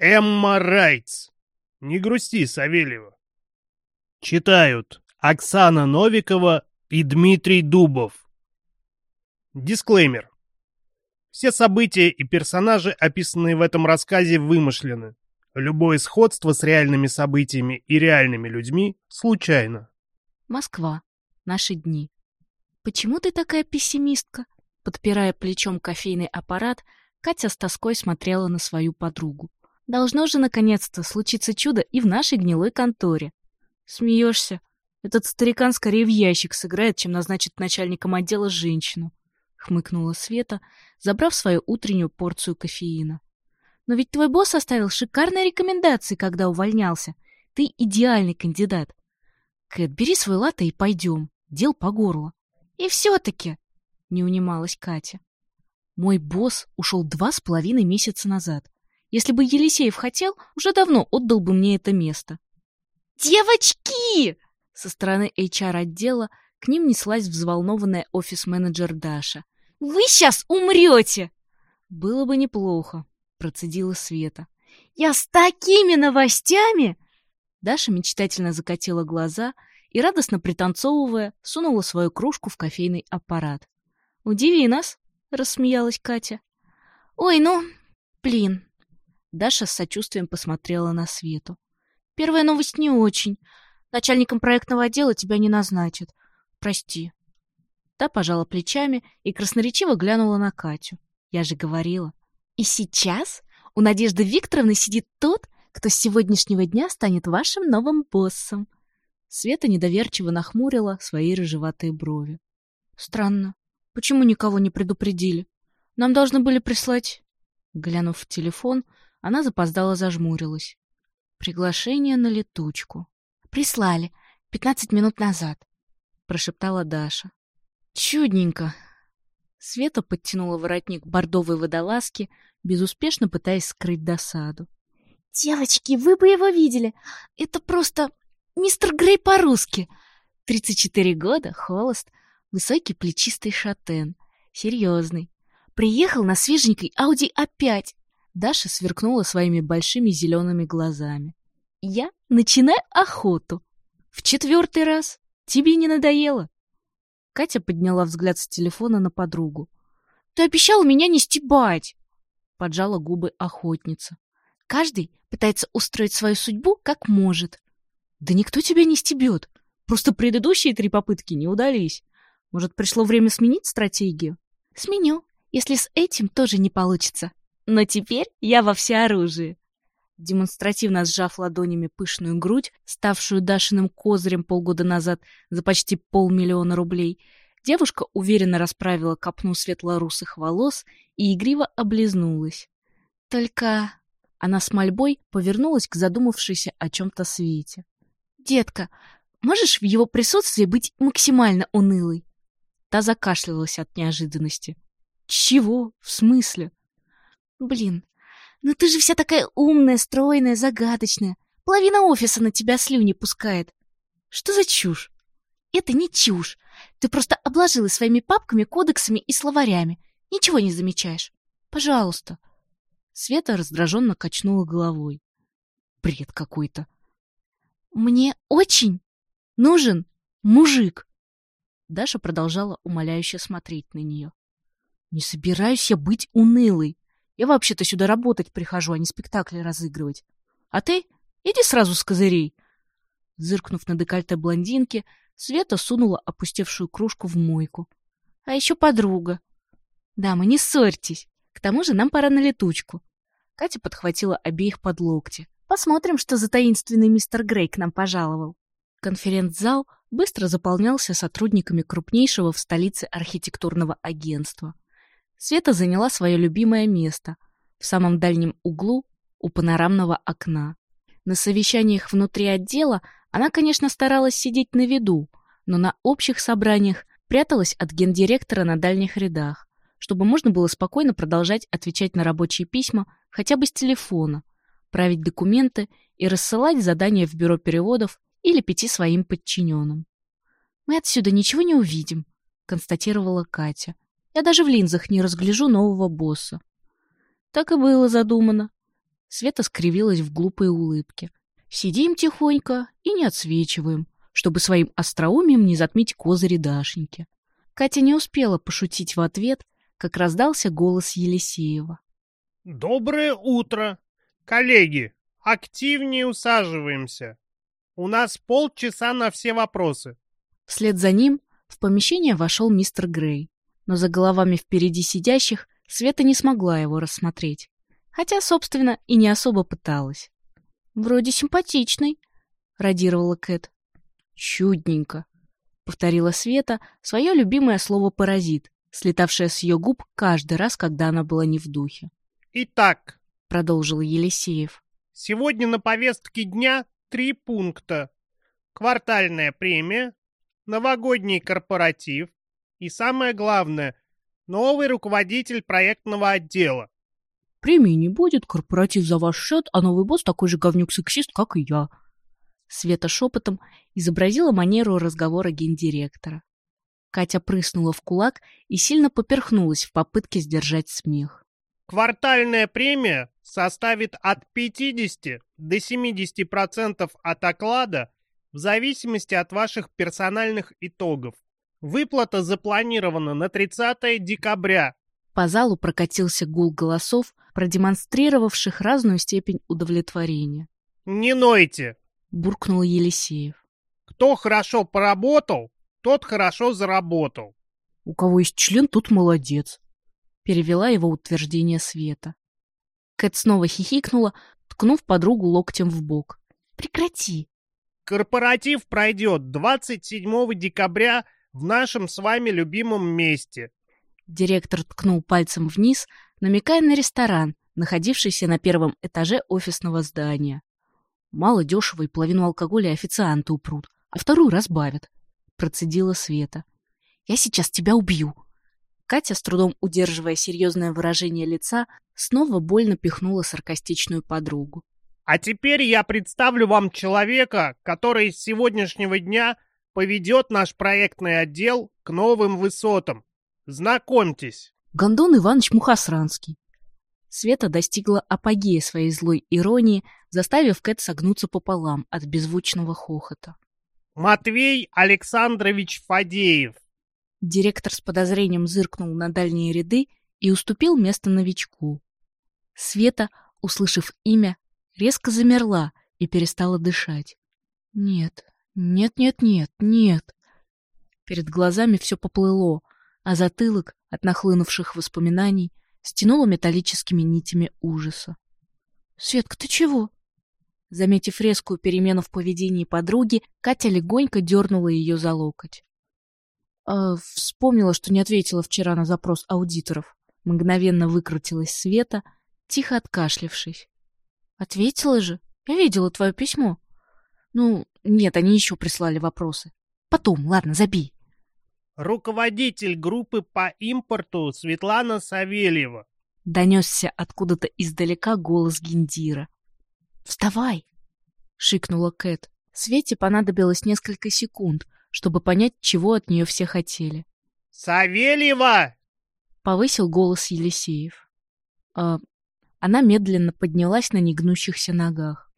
Эмма Райтс. Не грусти, Савельева. Читают Оксана Новикова и Дмитрий Дубов. Дисклеймер. Все события и персонажи, описанные в этом рассказе, вымышлены. Любое сходство с реальными событиями и реальными людьми случайно. Москва. Наши дни. Почему ты такая пессимистка? Подпирая плечом кофейный аппарат, Катя с тоской смотрела на свою подругу. Должно же наконец-то случиться чудо и в нашей гнилой конторе. Смеешься? Этот старикан скорее в ящик сыграет, чем назначит начальником отдела женщину. Хмыкнула Света, забрав свою утреннюю порцию кофеина. Но ведь твой босс оставил шикарные рекомендации, когда увольнялся. Ты идеальный кандидат. Кэт, бери свой латте и пойдем. Дел по горло. И все-таки, не унималась Катя. Мой босс ушел два с половиной месяца назад. Если бы Елисеев хотел, уже давно отдал бы мне это место. «Девочки!» Со стороны HR-отдела к ним неслась взволнованная офис-менеджер Даша. «Вы сейчас умрете!» «Было бы неплохо», — процедила Света. «Я с такими новостями!» Даша мечтательно закатила глаза и, радостно пританцовывая, сунула свою кружку в кофейный аппарат. «Удиви нас!» — рассмеялась Катя. «Ой, ну, блин!» Даша с сочувствием посмотрела на Свету. «Первая новость не очень. Начальником проектного отдела тебя не назначат. Прости. Та пожала плечами и красноречиво глянула на Катю. Я же говорила. И сейчас у Надежды Викторовны сидит тот, кто с сегодняшнего дня станет вашим новым боссом. Света недоверчиво нахмурила свои рыжеватые брови. Странно. Почему никого не предупредили? Нам должны были прислать... Глянув в телефон, она запоздала зажмурилась. Приглашение на летучку. Прислали. Пятнадцать минут назад. Прошептала Даша. Чудненько. Света подтянула воротник бордовой водолазки, безуспешно пытаясь скрыть досаду. «Девочки, вы бы его видели! Это просто мистер Грей по-русски! Тридцать четыре года, холост, высокий плечистый шатен, серьезный. Приехал на свеженькой Ауди А5!» Даша сверкнула своими большими зелеными глазами. Я начинаю охоту. В четвертый раз. Тебе не надоело? Катя подняла взгляд с телефона на подругу. Ты обещала меня не стебать. Поджала губы охотница. Каждый пытается устроить свою судьбу как может. Да никто тебя не стебет. Просто предыдущие три попытки не удались. Может, пришло время сменить стратегию? Сменю, если с этим тоже не получится. Но теперь я во всеоружии демонстративно сжав ладонями пышную грудь, ставшую Дашиным козырем полгода назад за почти полмиллиона рублей, девушка уверенно расправила копну светло-русых волос и игриво облизнулась. Только она с мольбой повернулась к задумавшейся о чем-то Свете. «Детка, можешь в его присутствии быть максимально унылой?» Та закашлялась от неожиданности. «Чего? В смысле?» «Блин, ну ты же вся такая умная, стройная, загадочная. Половина офиса на тебя слюни пускает. Что за чушь? Это не чушь. Ты просто обложилась своими папками, кодексами и словарями. Ничего не замечаешь. Пожалуйста. Света раздраженно качнула головой. Бред какой-то. Мне очень нужен мужик. Даша продолжала умоляюще смотреть на нее. Не собираюсь я быть унылой. Я вообще-то сюда работать прихожу, а не спектакли разыгрывать. А ты иди сразу с козырей. Зыркнув на декольте блондинки, Света сунула опустевшую кружку в мойку. А еще подруга. Дамы, не ссорьтесь. К тому же нам пора на летучку. Катя подхватила обеих под локти. Посмотрим, что за таинственный мистер Грей к нам пожаловал. Конференц-зал быстро заполнялся сотрудниками крупнейшего в столице архитектурного агентства. Света заняла свое любимое место в самом дальнем углу у панорамного окна. На совещаниях внутри отдела она, конечно, старалась сидеть на виду, но на общих собраниях пряталась от гендиректора на дальних рядах, чтобы можно было спокойно продолжать отвечать на рабочие письма хотя бы с телефона, править документы и рассылать задания в бюро переводов или пяти своим подчиненным. «Мы отсюда ничего не увидим», — констатировала Катя, я даже в линзах не разгляжу нового босса. Так и было задумано. Света скривилась в глупой улыбке. Сидим тихонько и не отсвечиваем, чтобы своим остроумием не затмить козыри Дашеньки. Катя не успела пошутить в ответ, как раздался голос Елисеева. «Доброе утро! Коллеги, активнее усаживаемся. У нас полчаса на все вопросы». Вслед за ним в помещение вошел мистер Грей, но за головами впереди сидящих Света не смогла его рассмотреть, хотя, собственно, и не особо пыталась. «Вроде симпатичный», — радировала Кэт. «Чудненько», — повторила Света свое любимое слово «паразит», слетавшее с ее губ каждый раз, когда она была не в духе. «Итак», — продолжил Елисеев, — «сегодня на повестке дня три пункта. Квартальная премия, новогодний корпоратив и, самое главное, новый руководитель проектного отдела. Премии не будет, корпоратив за ваш счет, а новый босс такой же говнюк-сексист, как и я. Света шепотом изобразила манеру разговора гендиректора. Катя прыснула в кулак и сильно поперхнулась в попытке сдержать смех. Квартальная премия составит от 50 до 70% от оклада в зависимости от ваших персональных итогов. Выплата запланирована на 30 декабря. По залу прокатился гул голосов, продемонстрировавших разную степень удовлетворения. «Не нойте!» — буркнул Елисеев. «Кто хорошо поработал, тот хорошо заработал». «У кого есть член, тот молодец», — перевела его утверждение Света. Кэт снова хихикнула, ткнув подругу локтем в бок. «Прекрати!» Корпоратив пройдет 27 декабря в нашем с вами любимом месте. Директор ткнул пальцем вниз, намекая на ресторан, находившийся на первом этаже офисного здания. Мало дешево и половину алкоголя официанты упрут, а вторую разбавят. Процедила Света. «Я сейчас тебя убью!» Катя, с трудом удерживая серьезное выражение лица, снова больно пихнула саркастичную подругу. А теперь я представлю вам человека, который с сегодняшнего дня поведет наш проектный отдел к новым высотам. Знакомьтесь. Гондон Иванович Мухасранский. Света достигла апогея своей злой иронии, заставив Кэт согнуться пополам от беззвучного хохота. Матвей Александрович Фадеев. Директор с подозрением зыркнул на дальние ряды и уступил место новичку. Света, услышав имя, резко замерла и перестала дышать. Нет, нет, нет. Перед глазами все поплыло, а затылок от нахлынувших воспоминаний стянуло металлическими нитями ужаса. «Светка, ты чего?» Заметив резкую перемену в поведении подруги, Катя легонько дернула ее за локоть. А, вспомнила, что не ответила вчера на запрос аудиторов. Мгновенно выкрутилась Света, тихо откашлившись. Ответила же. Я видела твое письмо. Ну, нет, они еще прислали вопросы. Потом, ладно, забей. Руководитель группы по импорту Светлана Савельева. Донесся откуда-то издалека голос Гендира. «Вставай!» — шикнула Кэт. Свете понадобилось несколько секунд, чтобы понять, чего от нее все хотели. «Савельева!» — повысил голос Елисеев. «А, она медленно поднялась на негнущихся ногах.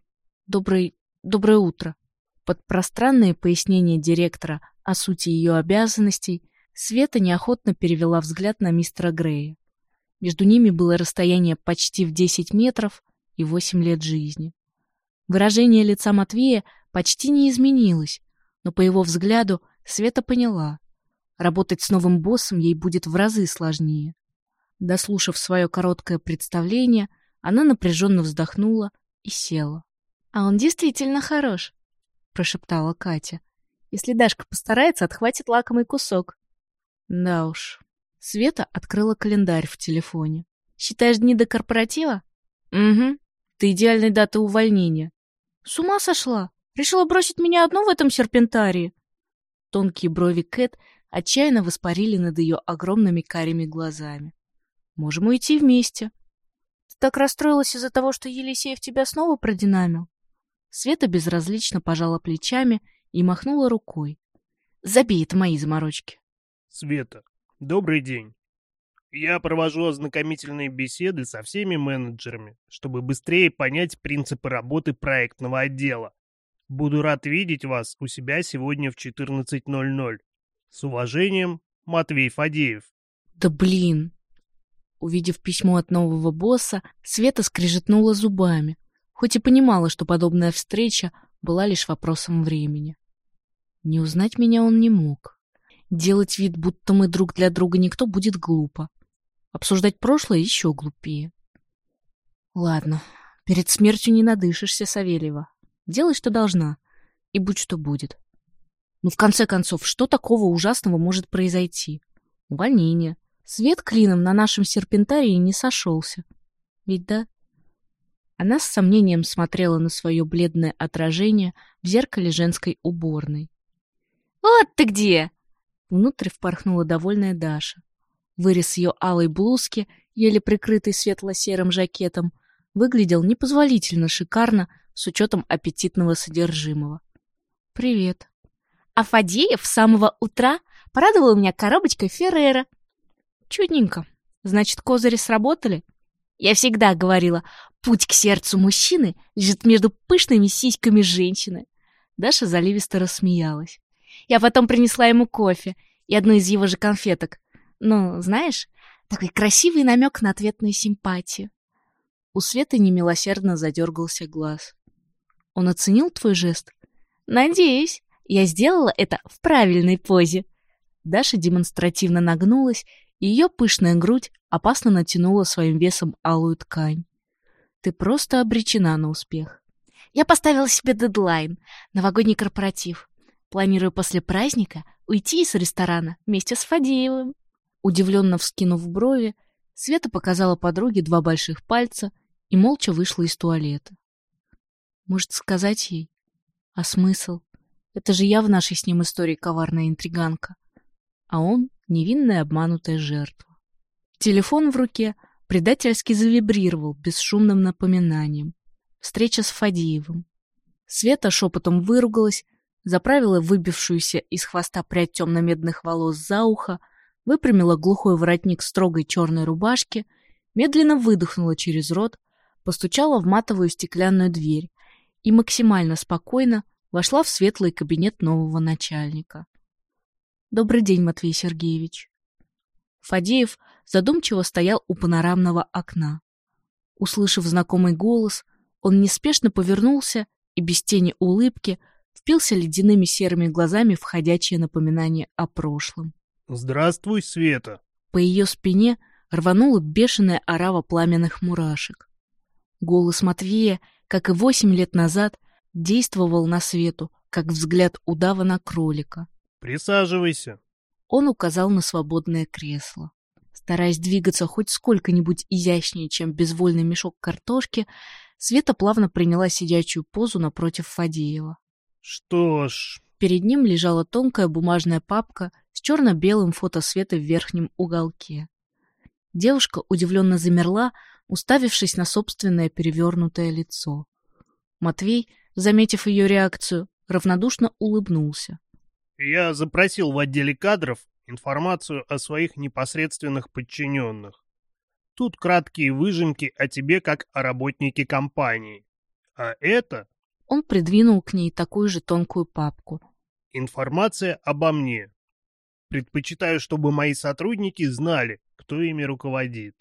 «Добрый... доброе утро». Под пространные пояснения директора о сути ее обязанностей Света неохотно перевела взгляд на мистера Грея. Между ними было расстояние почти в 10 метров и 8 лет жизни. Выражение лица Матвея почти не изменилось, но по его взгляду Света поняла. Работать с новым боссом ей будет в разы сложнее. Дослушав свое короткое представление, она напряженно вздохнула и села. «А он действительно хорош», — прошептала Катя. «Если Дашка постарается, отхватит лакомый кусок». «Да уж». Света открыла календарь в телефоне. «Считаешь дни до корпоратива?» «Угу. Ты идеальной даты увольнения». «С ума сошла? Решила бросить меня одну в этом серпентарии?» Тонкие брови Кэт отчаянно воспарили над ее огромными карими глазами. Можем уйти вместе. Ты так расстроилась из-за того, что Елисеев тебя снова продинамил? Света безразлично пожала плечами и махнула рукой. Забей, это мои заморочки. Света, добрый день. Я провожу ознакомительные беседы со всеми менеджерами, чтобы быстрее понять принципы работы проектного отдела. Буду рад видеть вас у себя сегодня в 14.00. С уважением, Матвей Фадеев. Да блин! Увидев письмо от нового босса, Света скрежетнула зубами, хоть и понимала, что подобная встреча была лишь вопросом времени. Не узнать меня он не мог. Делать вид, будто мы друг для друга никто, будет глупо. Обсуждать прошлое еще глупее. Ладно, перед смертью не надышишься, Савельева. Делай, что должна, и будь что будет. Ну, в конце концов, что такого ужасного может произойти? Увольнение. Свет клином на нашем серпентарии не сошелся. Ведь да? Она с сомнением смотрела на свое бледное отражение в зеркале женской уборной. «Вот ты где!» Внутрь впорхнула довольная Даша. Вырез ее алой блузки, еле прикрытой светло-серым жакетом, выглядел непозволительно шикарно с учетом аппетитного содержимого. «Привет». А Фадеев с самого утра порадовал меня коробочкой Феррера. Чудненько. Значит, козыри сработали? Я всегда говорила, путь к сердцу мужчины лежит между пышными сиськами женщины. Даша заливисто рассмеялась. Я потом принесла ему кофе и одну из его же конфеток. Ну, знаешь, такой красивый намек на ответную симпатию. У Светы немилосердно задергался глаз. Он оценил твой жест? Надеюсь, я сделала это в правильной позе. Даша демонстративно нагнулась, ее пышная грудь опасно натянула своим весом алую ткань. Ты просто обречена на успех. Я поставила себе дедлайн — новогодний корпоратив. Планирую после праздника уйти из ресторана вместе с Фадеевым. Удивленно вскинув брови, Света показала подруге два больших пальца и молча вышла из туалета. Может, сказать ей? А смысл? Это же я в нашей с ним истории коварная интриганка. А он — невинная обманутая жертва. Телефон в руке предательски завибрировал бесшумным напоминанием. Встреча с Фадеевым. Света шепотом выругалась, заправила выбившуюся из хвоста прядь темно-медных волос за ухо, выпрямила глухой воротник строгой черной рубашки, медленно выдохнула через рот, постучала в матовую стеклянную дверь и максимально спокойно вошла в светлый кабинет нового начальника. «Добрый день, Матвей Сергеевич». Фадеев задумчиво стоял у панорамного окна. Услышав знакомый голос, он неспешно повернулся и без тени улыбки впился ледяными серыми глазами в ходячее напоминание о прошлом. «Здравствуй, Света!» По ее спине рванула бешеная орава пламенных мурашек. Голос Матвея, как и восемь лет назад, действовал на свету, как взгляд удава на кролика. «Присаживайся!» Он указал на свободное кресло. Стараясь двигаться хоть сколько-нибудь изящнее, чем безвольный мешок картошки, Света плавно приняла сидячую позу напротив Фадеева. «Что ж...» Перед ним лежала тонкая бумажная папка с черно-белым фото Светы в верхнем уголке. Девушка удивленно замерла, уставившись на собственное перевернутое лицо. Матвей, заметив ее реакцию, равнодушно улыбнулся. «Я запросил в отделе кадров информацию о своих непосредственных подчиненных. Тут краткие выжимки о тебе как о работнике компании. А это...» Он придвинул к ней такую же тонкую папку. «Информация обо мне. Предпочитаю, чтобы мои сотрудники знали, кто ими руководит».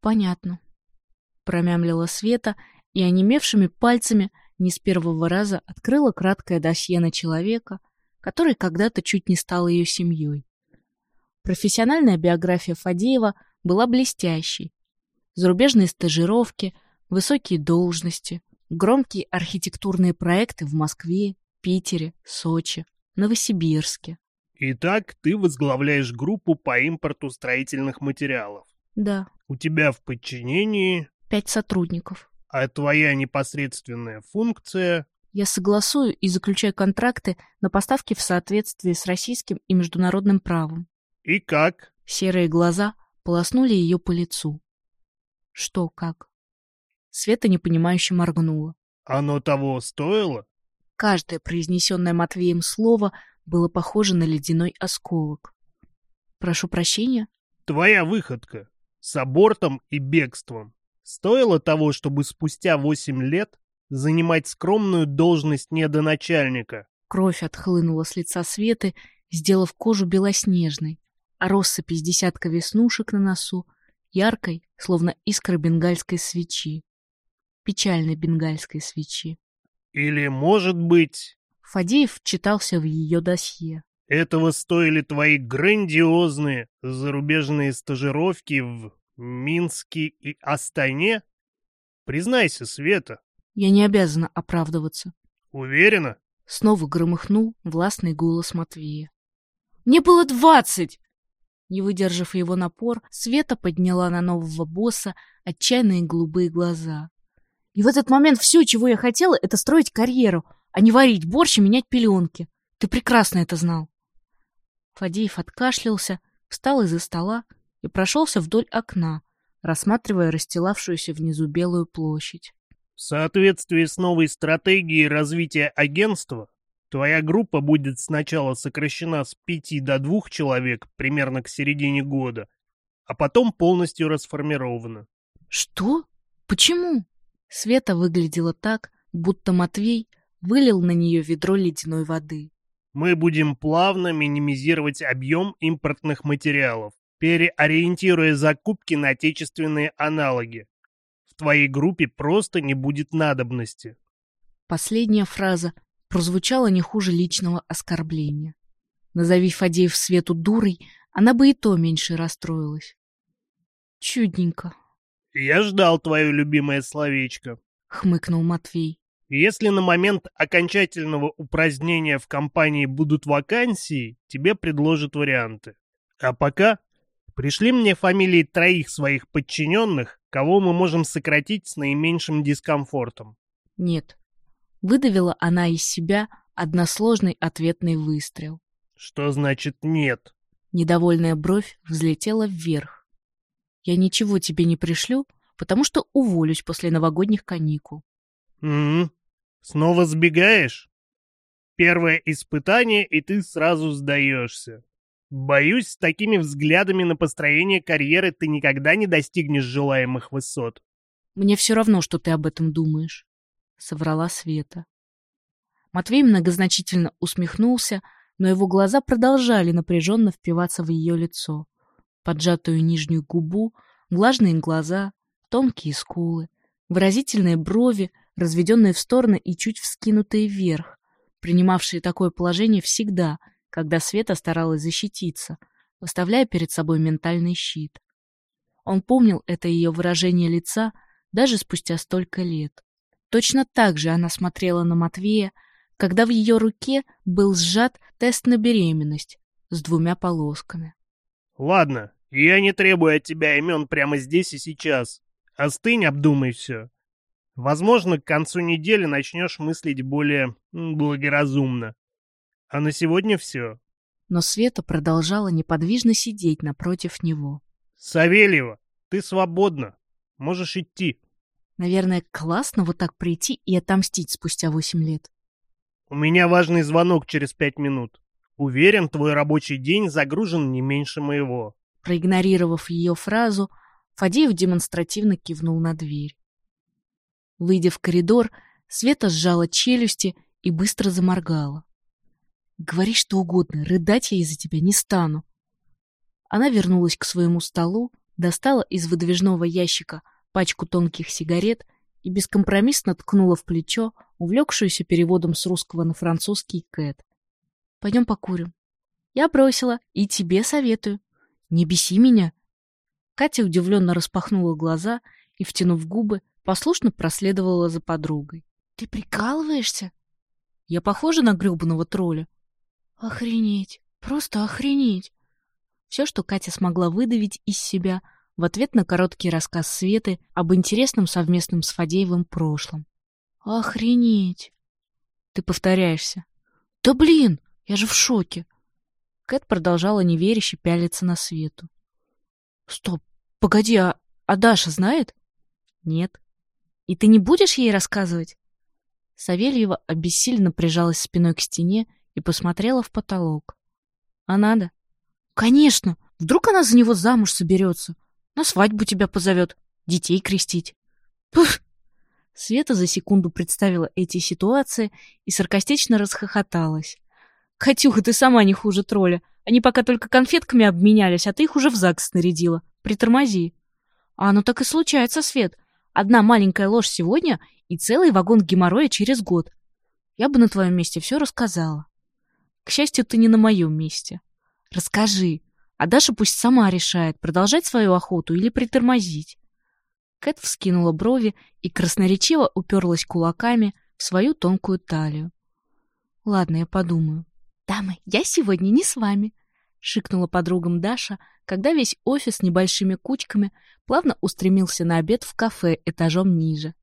«Понятно», — промямлила Света и онемевшими пальцами не с первого раза открыла краткое досье на человека, который когда-то чуть не стал ее семьей. Профессиональная биография Фадеева была блестящей. Зарубежные стажировки, высокие должности, громкие архитектурные проекты в Москве, Питере, Сочи, Новосибирске. Итак, ты возглавляешь группу по импорту строительных материалов. Да. У тебя в подчинении... Пять сотрудников. А твоя непосредственная функция... Я согласую и заключаю контракты на поставки в соответствии с российским и международным правом. И как? Серые глаза полоснули ее по лицу. Что, как? Света непонимающе моргнула. Оно того стоило? Каждое произнесенное Матвеем слово было похоже на ледяной осколок. Прошу прощения. Твоя выходка с абортом и бегством стоила того, чтобы спустя восемь лет занимать скромную должность недоначальника. Кровь отхлынула с лица Светы, сделав кожу белоснежной, а россыпь из десятка веснушек на носу яркой, словно искра бенгальской свечи. Печальной бенгальской свечи. Или, может быть... Фадеев читался в ее досье. Этого стоили твои грандиозные зарубежные стажировки в Минске и Астане? Признайся, Света. Я не обязана оправдываться. Уверена? Снова громыхнул властный голос Матвея. Мне было двадцать! Не выдержав его напор, Света подняла на нового босса отчаянные голубые глаза. И в этот момент все, чего я хотела, это строить карьеру, а не варить борщ и менять пеленки. Ты прекрасно это знал. Фадеев откашлялся, встал из-за стола и прошелся вдоль окна, рассматривая расстилавшуюся внизу белую площадь. В соответствии с новой стратегией развития агентства, твоя группа будет сначала сокращена с пяти до двух человек примерно к середине года, а потом полностью расформирована. Что? Почему? Света выглядела так, будто Матвей вылил на нее ведро ледяной воды. Мы будем плавно минимизировать объем импортных материалов, переориентируя закупки на отечественные аналоги. В твоей группе просто не будет надобности. Последняя фраза прозвучала не хуже личного оскорбления. Назови Фадеев Свету дурой, она бы и то меньше расстроилась. Чудненько. «Я ждал твое любимое словечко», — хмыкнул Матвей. Если на момент окончательного упразднения в компании будут вакансии, тебе предложат варианты. А пока пришли мне фамилии троих своих подчиненных, кого мы можем сократить с наименьшим дискомфортом. Нет. Выдавила она из себя односложный ответный выстрел. Что значит нет? Недовольная бровь взлетела вверх. Я ничего тебе не пришлю, потому что уволюсь после новогодних каникул. Угу. Снова сбегаешь? Первое испытание, и ты сразу сдаешься. Боюсь, с такими взглядами на построение карьеры ты никогда не достигнешь желаемых высот. Мне все равно, что ты об этом думаешь, — соврала Света. Матвей многозначительно усмехнулся, но его глаза продолжали напряженно впиваться в ее лицо. Поджатую нижнюю губу, влажные глаза, тонкие скулы, выразительные брови — разведенные в стороны и чуть вскинутые вверх, принимавшие такое положение всегда, когда Света старалась защититься, выставляя перед собой ментальный щит. Он помнил это ее выражение лица даже спустя столько лет. Точно так же она смотрела на Матвея, когда в ее руке был сжат тест на беременность с двумя полосками. «Ладно, я не требую от тебя имен прямо здесь и сейчас. Остынь, обдумай все. Возможно, к концу недели начнешь мыслить более благоразумно. А на сегодня все. Но Света продолжала неподвижно сидеть напротив него. Савельева, ты свободна. Можешь идти. Наверное, классно вот так прийти и отомстить спустя восемь лет. У меня важный звонок через пять минут. Уверен, твой рабочий день загружен не меньше моего. Проигнорировав ее фразу, Фадеев демонстративно кивнул на дверь. Выйдя в коридор, Света сжала челюсти и быстро заморгала. «Говори что угодно, рыдать я из-за тебя не стану». Она вернулась к своему столу, достала из выдвижного ящика пачку тонких сигарет и бескомпромиссно ткнула в плечо увлекшуюся переводом с русского на французский Кэт. «Пойдем покурим». «Я бросила, и тебе советую. Не беси меня». Катя удивленно распахнула глаза и, втянув губы, послушно проследовала за подругой. «Ты прикалываешься?» «Я похожа на грёбаного тролля?» «Охренеть! Просто охренеть!» Все, что Катя смогла выдавить из себя в ответ на короткий рассказ Светы об интересном совместном с Фадеевым прошлом. «Охренеть!» «Ты повторяешься». «Да блин! Я же в шоке!» Кэт продолжала неверяще пялиться на Свету. «Стоп! Погоди, а, а Даша знает?» «Нет». И ты не будешь ей рассказывать? Савельева обессиленно прижалась спиной к стене и посмотрела в потолок. А надо? Конечно, Вдруг она за него замуж соберется, на свадьбу тебя позовет, детей крестить. Пух! Света за секунду представила эти ситуации и саркастично расхохоталась. «Катюха, ты сама не хуже тролля. Они пока только конфетками обменялись, а ты их уже в ЗАГС снарядила. Притормози». А оно так и случается, Свет. Одна маленькая ложь сегодня и целый вагон геморроя через год. Я бы на твоем месте все рассказала. К счастью, ты не на моем месте. Расскажи, а Даша пусть сама решает, продолжать свою охоту или притормозить. Кэт вскинула брови и красноречиво уперлась кулаками в свою тонкую талию. «Ладно, я подумаю». «Дамы, я сегодня не с вами», — шикнула подругам Даша, когда весь офис небольшими кучками плавно устремился на обед в кафе этажом ниже.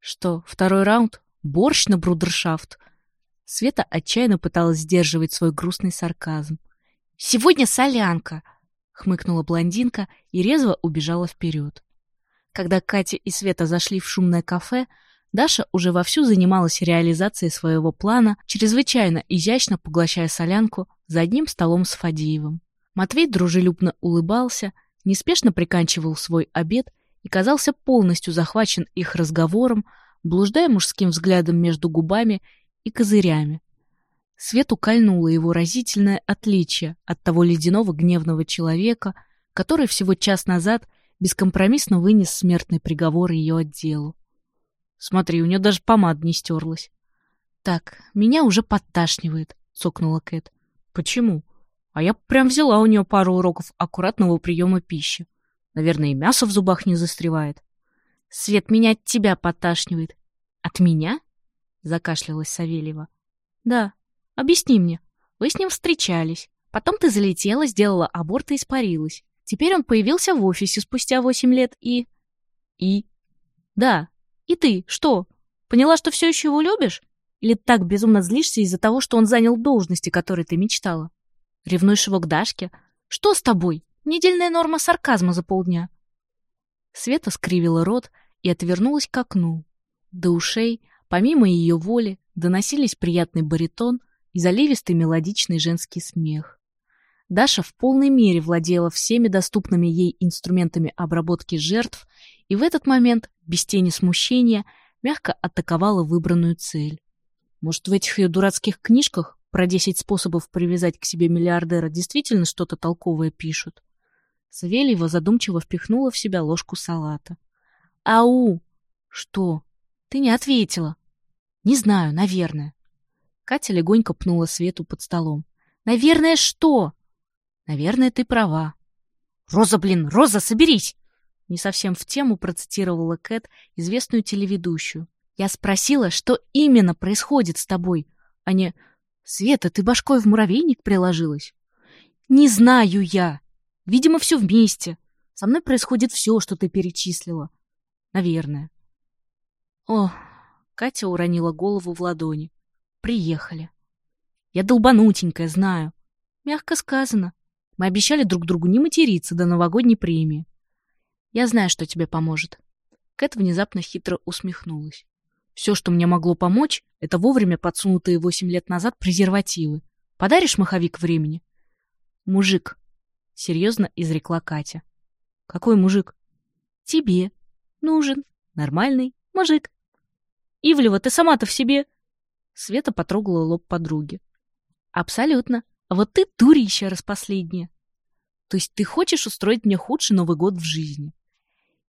«Что, второй раунд? Борщ на брудершафт?» Света отчаянно пыталась сдерживать свой грустный сарказм. «Сегодня солянка!» — хмыкнула блондинка и резво убежала вперед. Когда Катя и Света зашли в шумное кафе, Даша уже вовсю занималась реализацией своего плана, чрезвычайно изящно поглощая солянку за одним столом с Фадеевым. Матвей дружелюбно улыбался, неспешно приканчивал свой обед и казался полностью захвачен их разговором, блуждая мужским взглядом между губами и козырями. Свету кольнуло его разительное отличие от того ледяного гневного человека, который всего час назад бескомпромиссно вынес смертный приговор ее отделу. Смотри, у нее даже помада не стерлась. Так, меня уже подташнивает, цокнула Кэт. Почему? А я прям взяла у нее пару уроков аккуратного приема пищи. Наверное, и мясо в зубах не застревает. Свет, меня от тебя подташнивает. От меня? Закашлялась Савельева. Да. Объясни мне. Вы с ним встречались. Потом ты залетела, сделала аборт и испарилась. Теперь он появился в офисе спустя восемь лет и... И? Да. И ты что? Поняла, что все еще его любишь? Или так безумно злишься из-за того, что он занял должности, которые ты мечтала? Ревнуешь его к Дашке? Что с тобой? Недельная норма сарказма за полдня. Света скривила рот и отвернулась к окну. До ушей, помимо ее воли, доносились приятный баритон и заливистый мелодичный женский смех. Даша в полной мере владела всеми доступными ей инструментами обработки жертв и в этот момент, без тени смущения, мягко атаковала выбранную цель. Может, в этих ее дурацких книжках про 10 способов привязать к себе миллиардера действительно что-то толковое пишут? Савельева задумчиво впихнула в себя ложку салата. «Ау! Что? Ты не ответила?» «Не знаю, наверное». Катя легонько пнула Свету под столом. «Наверное, что?» Наверное, ты права. Роза, блин, Роза, соберись! Не совсем в тему процитировала Кэт известную телеведущую. Я спросила, что именно происходит с тобой, а не «Света, ты башкой в муравейник приложилась?» «Не знаю я. Видимо, все вместе. Со мной происходит все, что ты перечислила. Наверное». О, Катя уронила голову в ладони. «Приехали. Я долбанутенькая, знаю. Мягко сказано. Мы обещали друг другу не материться до новогодней премии. Я знаю, что тебе поможет. Кэт внезапно хитро усмехнулась. Все, что мне могло помочь, это вовремя подсунутые восемь лет назад презервативы. Подаришь маховик времени? Мужик, серьезно изрекла Катя. Какой мужик? Тебе. Нужен. Нормальный мужик. Ивлева, ты сама-то в себе. Света потрогала лоб подруги. Абсолютно. А вот ты дурища распоследняя. То есть ты хочешь устроить мне худший Новый год в жизни?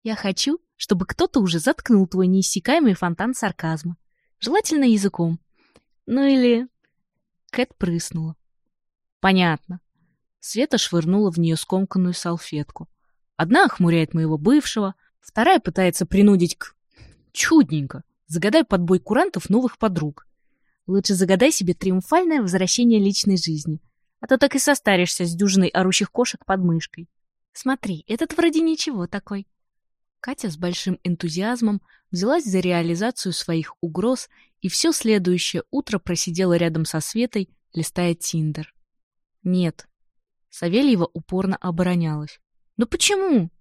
Я хочу, чтобы кто-то уже заткнул твой неиссякаемый фонтан сарказма. Желательно языком. Ну или... Кэт прыснула. Понятно. Света швырнула в нее скомканную салфетку. Одна охмуряет моего бывшего, вторая пытается принудить к... Чудненько. Загадай под бой курантов новых подруг. Лучше загадай себе триумфальное возвращение личной жизни — а то так и состаришься с дюжиной орущих кошек под мышкой. Смотри, этот вроде ничего такой. Катя с большим энтузиазмом взялась за реализацию своих угроз и все следующее утро просидела рядом со Светой, листая Тиндер. Нет. Савельева упорно оборонялась. Но почему?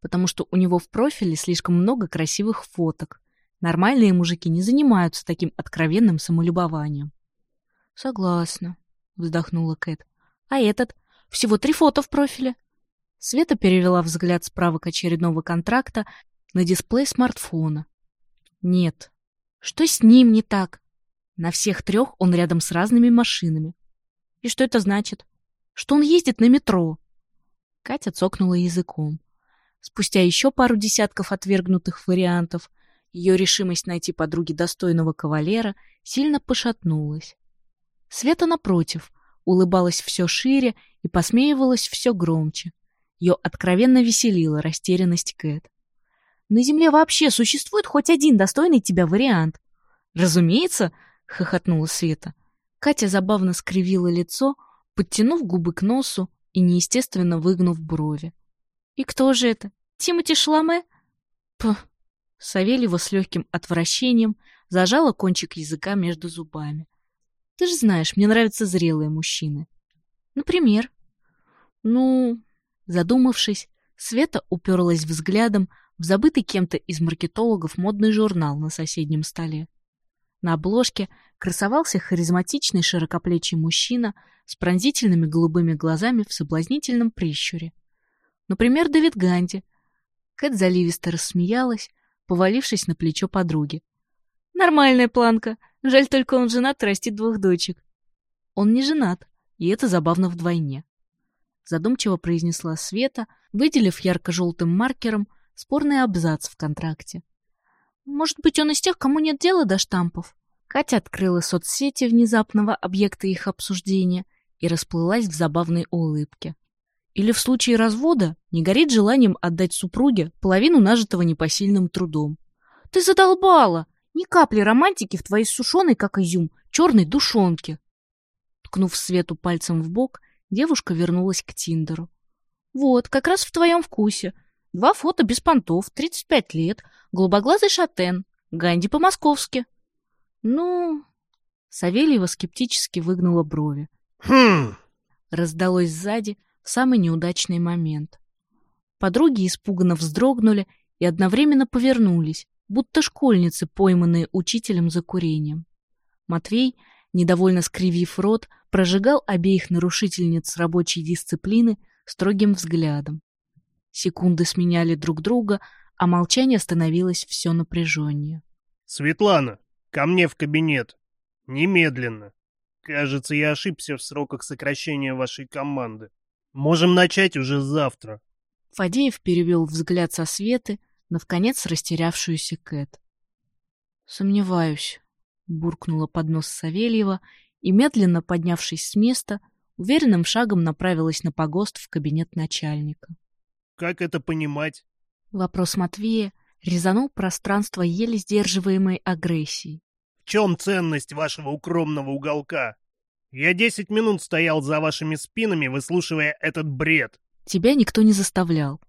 Потому что у него в профиле слишком много красивых фоток. Нормальные мужики не занимаются таким откровенным самолюбованием. Согласна, вздохнула Кэт. А этот? Всего три фото в профиле. Света перевела взгляд справок очередного контракта на дисплей смартфона. Нет. Что с ним не так? На всех трех он рядом с разными машинами. И что это значит? Что он ездит на метро. Катя цокнула языком. Спустя еще пару десятков отвергнутых вариантов, ее решимость найти подруги достойного кавалера сильно пошатнулась. Света, напротив, улыбалась все шире и посмеивалась все громче. Ее откровенно веселила растерянность Кэт. «На Земле вообще существует хоть один достойный тебя вариант?» «Разумеется!» — хохотнула Света. Катя забавно скривила лицо, подтянув губы к носу и неестественно выгнув брови. «И кто же это? Тимоти Шламе?» «П...» Савельева с легким отвращением зажала кончик языка между зубами. «Ты же знаешь, мне нравятся зрелые мужчины». «Например?» «Ну...» Задумавшись, Света уперлась взглядом в забытый кем-то из маркетологов модный журнал на соседнем столе. На обложке красовался харизматичный широкоплечий мужчина с пронзительными голубыми глазами в соблазнительном прищуре. Например, Давид Ганди. Кэт заливисто рассмеялась, повалившись на плечо подруги. «Нормальная планка. Жаль только он женат и растит двух дочек». «Он не женат, и это забавно вдвойне», — задумчиво произнесла Света, выделив ярко-желтым маркером спорный абзац в контракте. «Может быть, он из тех, кому нет дела до штампов?» Катя открыла соцсети внезапного объекта их обсуждения и расплылась в забавной улыбке. Или в случае развода не горит желанием отдать супруге половину нажитого непосильным трудом. «Ты задолбала! Ни капли романтики в твоей сушеной, как изюм, черной душонке!» Ткнув Свету пальцем в бок, девушка вернулась к Тиндеру. «Вот, как раз в твоем вкусе. Два фото без понтов, 35 лет, голубоглазый шатен, Ганди по-московски». «Ну...» Савельева скептически выгнула брови. «Хм...» Раздалось сзади, самый неудачный момент. Подруги испуганно вздрогнули и одновременно повернулись, будто школьницы, пойманные учителем за курением. Матвей, недовольно скривив рот, прожигал обеих нарушительниц рабочей дисциплины строгим взглядом. Секунды сменяли друг друга, а молчание становилось все напряженнее. «Светлана, ко мне в кабинет. Немедленно. Кажется, я ошибся в сроках сокращения вашей команды. Можем начать уже завтра. Фадеев перевел взгляд со Светы на вконец растерявшуюся Кэт. «Сомневаюсь», — буркнула под нос Савельева и, медленно поднявшись с места, уверенным шагом направилась на погост в кабинет начальника. «Как это понимать?» Вопрос Матвея резанул пространство еле сдерживаемой агрессии. «В чем ценность вашего укромного уголка? Я десять минут стоял за вашими спинами, выслушивая этот бред. Тебя никто не заставлял.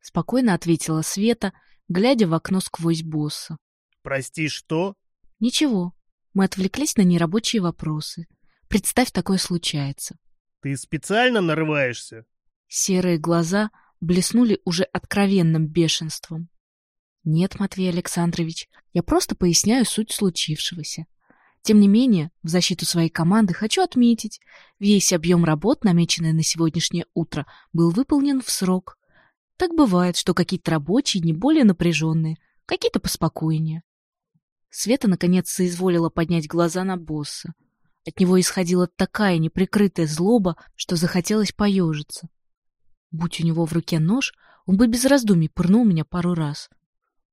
Спокойно ответила Света, глядя в окно сквозь босса. Прости, что? Ничего. Мы отвлеклись на нерабочие вопросы. Представь, такое случается. Ты специально нарываешься? Серые глаза блеснули уже откровенным бешенством. Нет, Матвей Александрович, я просто поясняю суть случившегося. Тем не менее, в защиту своей команды хочу отметить, весь объем работ, намеченный на сегодняшнее утро, был выполнен в срок. Так бывает, что какие-то рабочие не более напряженные, какие-то поспокойнее. Света, наконец, соизволила поднять глаза на босса. От него исходила такая неприкрытая злоба, что захотелось поежиться. Будь у него в руке нож, он бы без раздумий пырнул меня пару раз.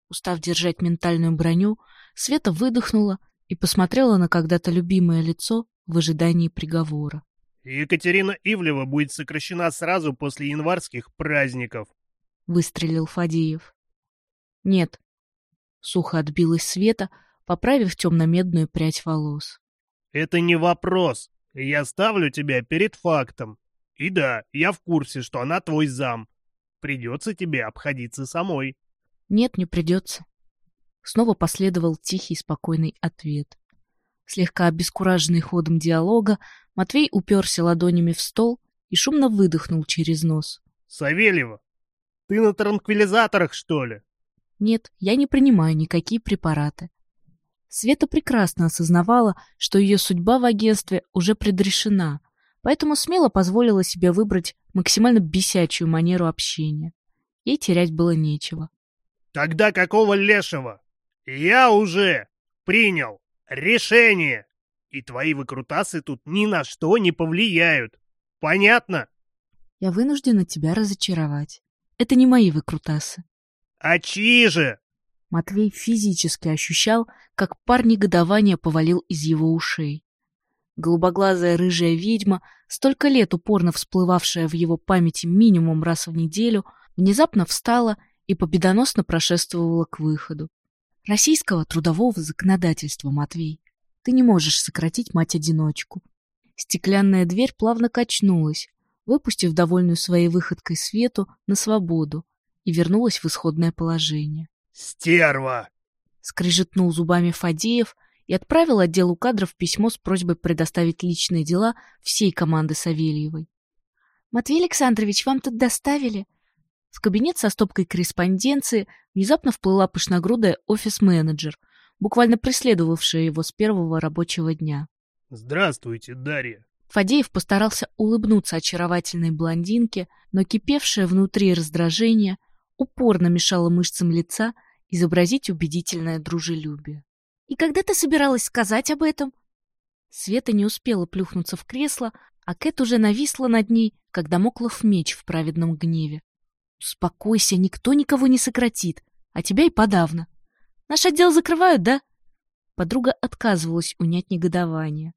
Устав держать ментальную броню, Света выдохнула и посмотрела на когда-то любимое лицо в ожидании приговора. «Екатерина Ивлева будет сокращена сразу после январских праздников», — выстрелил Фадеев. «Нет», — сухо отбилась Света, поправив темно-медную прядь волос. «Это не вопрос. Я ставлю тебя перед фактом. И да, я в курсе, что она твой зам. Придется тебе обходиться самой». «Нет, не придется», Снова последовал тихий, спокойный ответ. Слегка обескураженный ходом диалога, Матвей уперся ладонями в стол и шумно выдохнул через нос. «Савельева, ты на транквилизаторах, что ли?» «Нет, я не принимаю никакие препараты». Света прекрасно осознавала, что ее судьба в агентстве уже предрешена, поэтому смело позволила себе выбрать максимально бесячую манеру общения. Ей терять было нечего. Тогда какого лешего? Я уже принял решение, и твои выкрутасы тут ни на что не повлияют. Понятно? Я вынуждена тебя разочаровать. Это не мои выкрутасы. А чьи же? Матвей физически ощущал, как пар негодования повалил из его ушей. Голубоглазая рыжая ведьма, столько лет упорно всплывавшая в его памяти минимум раз в неделю, внезапно встала и победоносно прошествовала к выходу. Российского трудового законодательства, Матвей. Ты не можешь сократить мать-одиночку. Стеклянная дверь плавно качнулась, выпустив довольную своей выходкой Свету на свободу, и вернулась в исходное положение. «Стерва!» — скрежетнул зубами Фадеев и отправил отделу кадров письмо с просьбой предоставить личные дела всей команды Савельевой. «Матвей Александрович, вам тут доставили?» В кабинет со стопкой корреспонденции внезапно вплыла пышногрудая офис-менеджер, буквально преследовавшая его с первого рабочего дня. «Здравствуйте, Дарья!» Фадеев постарался улыбнуться очаровательной блондинке, но кипевшее внутри раздражение упорно мешало мышцам лица изобразить убедительное дружелюбие. «И когда ты собиралась сказать об этом?» Света не успела плюхнуться в кресло, а Кэт уже нависла над ней, когда моклов меч в праведном гневе. «Успокойся, никто никого не сократит, а тебя и подавно. Наш отдел закрывают, да?» Подруга отказывалась унять негодование.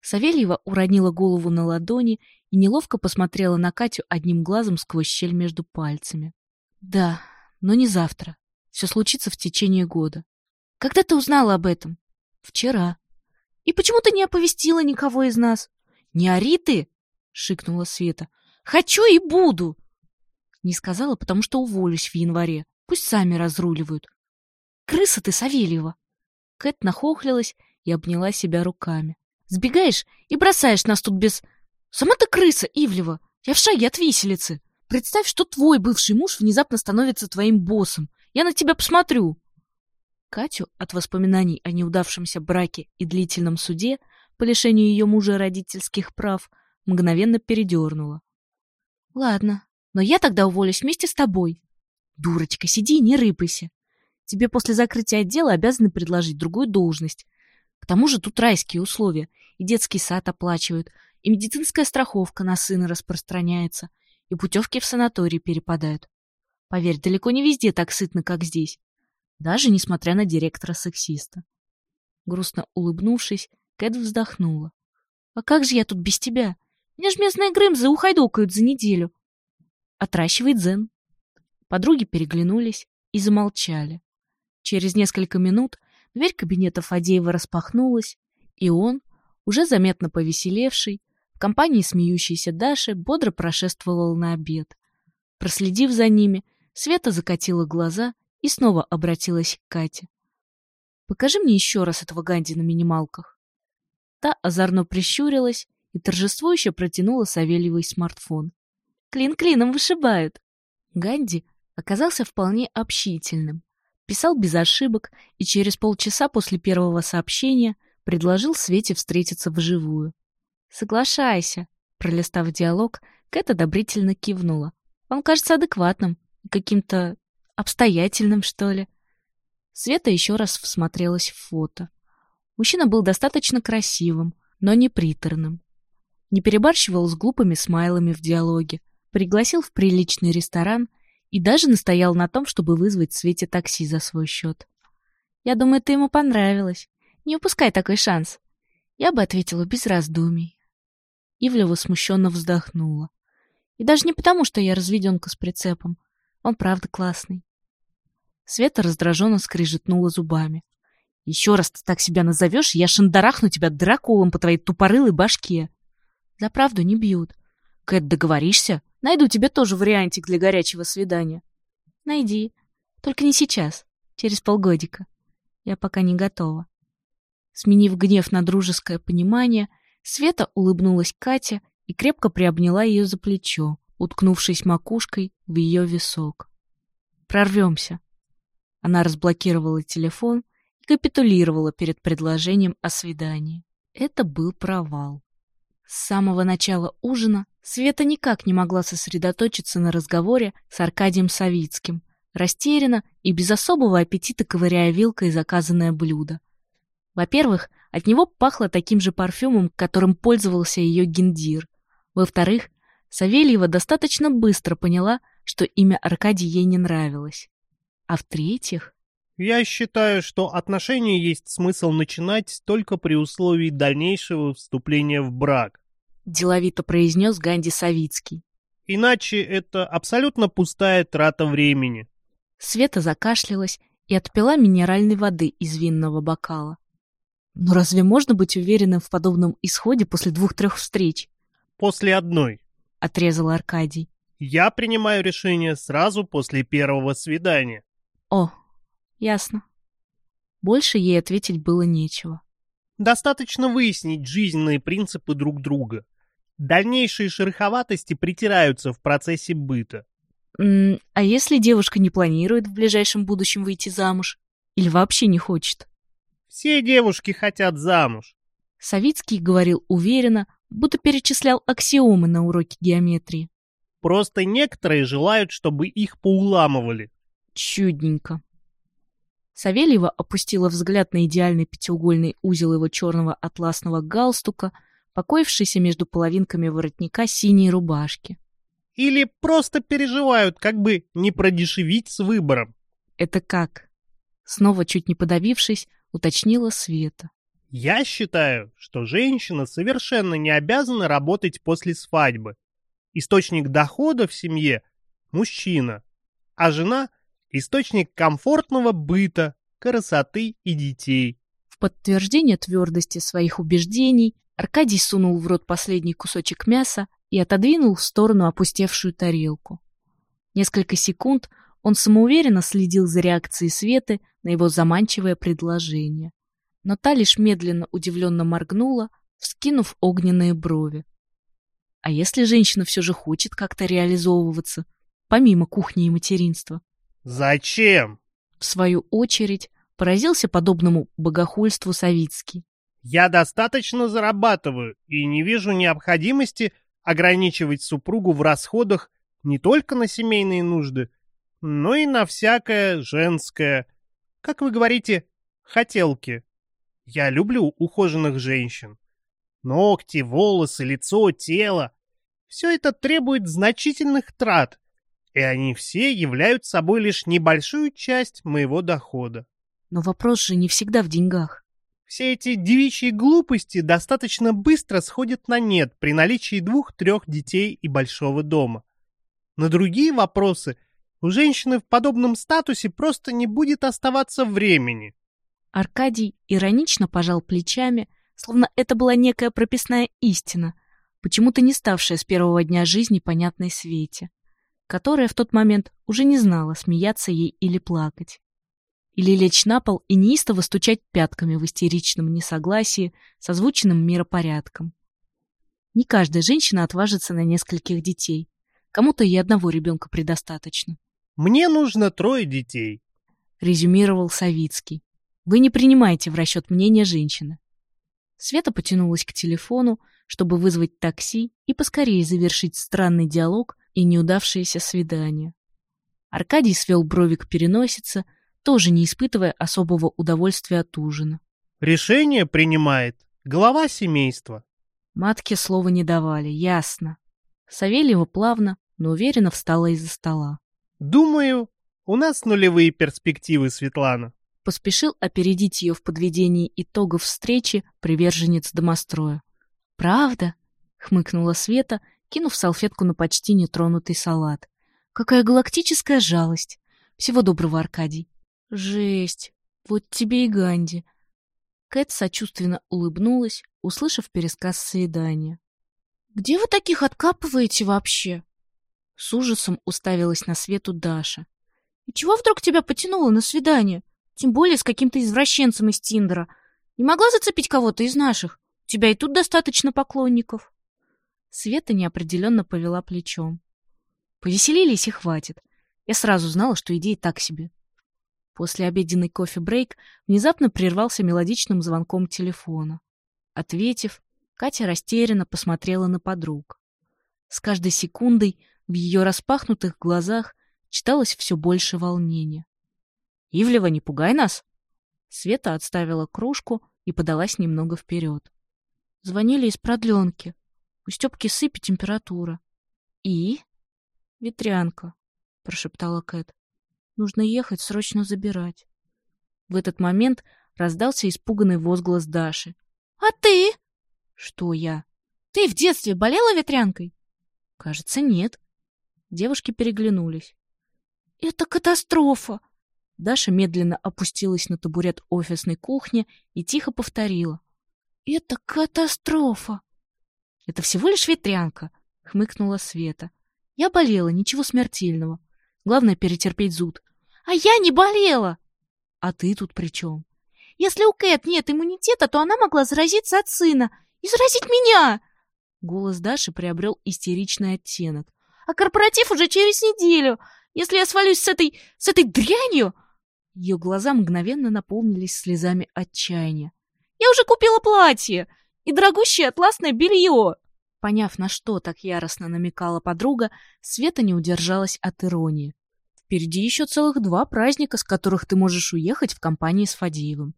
Савельева уронила голову на ладони и неловко посмотрела на Катю одним глазом сквозь щель между пальцами. «Да, но не завтра. Все случится в течение года. Когда ты узнала об этом?» «Вчера». «И почему ты не оповестила никого из нас?» «Не ори ты!» — шикнула Света. «Хочу и буду!» Не сказала, потому что уволюсь в январе. Пусть сами разруливают. «Крыса ты, Савельева!» Кэт нахохлилась и обняла себя руками. Сбегаешь и бросаешь нас тут без... Сама ты крыса, Ивлева. Я в шаге от виселицы. Представь, что твой бывший муж внезапно становится твоим боссом. Я на тебя посмотрю. Катю от воспоминаний о неудавшемся браке и длительном суде по лишению ее мужа родительских прав мгновенно передернула. Ладно, но я тогда уволюсь вместе с тобой. Дурочка, сиди и не рыпайся. Тебе после закрытия отдела обязаны предложить другую должность, к тому же тут райские условия. И детский сад оплачивают, и медицинская страховка на сына распространяется, и путевки в санаторий перепадают. Поверь, далеко не везде так сытно, как здесь. Даже несмотря на директора-сексиста. Грустно улыбнувшись, Кэт вздохнула. «А как же я тут без тебя? Меня ж местные грымзы ухайдокают за неделю!» Отращивает дзен. Подруги переглянулись и замолчали. Через несколько минут Дверь кабинета Фадеева распахнулась, и он, уже заметно повеселевший, в компании смеющейся Даши бодро прошествовал на обед. Проследив за ними, Света закатила глаза и снова обратилась к Кате. «Покажи мне еще раз этого Ганди на минималках». Та озорно прищурилась и торжествующе протянула Савельевой смартфон. «Клин клином вышибают!» Ганди оказался вполне общительным. Писал без ошибок и через полчаса после первого сообщения предложил Свете встретиться вживую. «Соглашайся», — пролистав диалог, Кэт одобрительно кивнула. «Он кажется адекватным, каким-то обстоятельным, что ли». Света еще раз всмотрелась в фото. Мужчина был достаточно красивым, но не приторным. Не перебарщивал с глупыми смайлами в диалоге, пригласил в приличный ресторан и даже настоял на том, чтобы вызвать Свете такси за свой счет. «Я думаю, ты ему понравилась. Не упускай такой шанс». Я бы ответила без раздумий. Ивлева смущенно вздохнула. И даже не потому, что я разведенка с прицепом. Он правда классный. Света раздраженно скрижетнула зубами. «Еще раз ты так себя назовешь, я шандарахну тебя драколом по твоей тупорылой башке». «За правду не бьют». «Кэт, договоришься?» Найду тебе тоже вариантик для горячего свидания. Найди. Только не сейчас. Через полгодика. Я пока не готова. Сменив гнев на дружеское понимание, Света улыбнулась Кате и крепко приобняла ее за плечо, уткнувшись макушкой в ее висок. «Прорвемся». Она разблокировала телефон и капитулировала перед предложением о свидании. Это был провал. С самого начала ужина Света никак не могла сосредоточиться на разговоре с Аркадием Савицким, растерянно и без особого аппетита ковыряя вилкой заказанное блюдо. Во-первых, от него пахло таким же парфюмом, которым пользовался ее гендир. Во-вторых, Савельева достаточно быстро поняла, что имя Аркадий ей не нравилось. А в-третьих... Я считаю, что отношения есть смысл начинать только при условии дальнейшего вступления в брак. Деловито произнес Ганди Савицкий. Иначе это абсолютно пустая трата времени. Света закашлялась и отпила минеральной воды из винного бокала. Но разве можно быть уверенным в подобном исходе после двух-трех встреч? После одной. Отрезал Аркадий. Я принимаю решение сразу после первого свидания. О, ясно. Больше ей ответить было нечего. Достаточно выяснить жизненные принципы друг друга. Дальнейшие шероховатости притираются в процессе быта. А если девушка не планирует в ближайшем будущем выйти замуж? Или вообще не хочет? Все девушки хотят замуж. Савицкий говорил уверенно, будто перечислял аксиомы на уроке геометрии. Просто некоторые желают, чтобы их поуламывали. Чудненько. Савельева опустила взгляд на идеальный пятиугольный узел его черного атласного галстука, покоившийся между половинками воротника синей рубашки. Или просто переживают, как бы не продешевить с выбором. Это как? Снова чуть не подавившись, уточнила Света. Я считаю, что женщина совершенно не обязана работать после свадьбы. Источник дохода в семье – мужчина, а жена – источник комфортного быта, красоты и детей. В подтверждение твердости своих убеждений Аркадий сунул в рот последний кусочек мяса и отодвинул в сторону опустевшую тарелку. Несколько секунд он самоуверенно следил за реакцией Светы на его заманчивое предложение. Но та лишь медленно удивленно моргнула, вскинув огненные брови. А если женщина все же хочет как-то реализовываться, помимо кухни и материнства? Зачем? В свою очередь поразился подобному богохульству Савицкий. Я достаточно зарабатываю и не вижу необходимости ограничивать супругу в расходах не только на семейные нужды, но и на всякое женское, как вы говорите, хотелки. Я люблю ухоженных женщин. Ногти, волосы, лицо, тело все это требует значительных трат, и они все являются собой лишь небольшую часть моего дохода. Но вопрос же не всегда в деньгах. Все эти девичьи глупости достаточно быстро сходят на нет при наличии двух-трех детей и большого дома. На другие вопросы у женщины в подобном статусе просто не будет оставаться времени. Аркадий иронично пожал плечами, словно это была некая прописная истина — почему-то не ставшая с первого дня жизни понятной Свете, которая в тот момент уже не знала, смеяться ей или плакать. Или лечь на пол и неистово стучать пятками в истеричном несогласии с озвученным миропорядком. Не каждая женщина отважится на нескольких детей. Кому-то и одного ребенка предостаточно. «Мне нужно трое детей», — резюмировал Савицкий. «Вы не принимаете в расчет мнение женщины». Света потянулась к телефону, чтобы вызвать такси и поскорее завершить странный диалог и неудавшееся свидание. Аркадий свел брови к переносице, тоже не испытывая особого удовольствия от ужина. «Решение принимает глава семейства». Матке слова не давали, ясно. Савельева плавно, но уверенно встала из-за стола. «Думаю, у нас нулевые перспективы, Светлана». Поспешил опередить ее в подведении итогов встречи приверженец домостроя. «Правда?» — хмыкнула Света, кинув салфетку на почти нетронутый салат. «Какая галактическая жалость! Всего доброго, Аркадий!» «Жесть! Вот тебе и Ганди!» Кэт сочувственно улыбнулась, услышав пересказ свидания. «Где вы таких откапываете вообще?» С ужасом уставилась на Свету Даша. «И чего вдруг тебя потянуло на свидание? Тем более с каким-то извращенцем из Тиндера. Не могла зацепить кого-то из наших? У тебя и тут достаточно поклонников. Света неопределенно повела плечом. Повеселились и хватит. Я сразу знала, что идея так себе. После обеденный кофе-брейк внезапно прервался мелодичным звонком телефона. Ответив, Катя растерянно посмотрела на подруг. С каждой секундой в ее распахнутых глазах читалось все больше волнения. «Ивлева, не пугай нас!» Света отставила кружку и подалась немного вперед. Звонили из продленки. У Степки сыпь температура. «И?» «Ветрянка», — прошептала Кэт. «Нужно ехать, срочно забирать». В этот момент раздался испуганный возглас Даши. «А ты?» «Что я?» «Ты в детстве болела ветрянкой?» «Кажется, нет». Девушки переглянулись. «Это катастрофа!» Даша медленно опустилась на табурет офисной кухни и тихо повторила. «Это катастрофа!» «Это всего лишь ветрянка», — хмыкнула Света. «Я болела, ничего смертельного. Главное — перетерпеть зуд». «А я не болела!» «А ты тут при чем?» «Если у Кэт нет иммунитета, то она могла заразиться от сына и заразить меня!» Голос Даши приобрел истеричный оттенок. «А корпоратив уже через неделю! Если я свалюсь с этой... с этой дрянью...» Ее глаза мгновенно наполнились слезами отчаяния. «Я уже купила платье и дорогущее атласное белье!» Поняв, на что так яростно намекала подруга, Света не удержалась от иронии. «Впереди еще целых два праздника, с которых ты можешь уехать в компании с Фадеевым.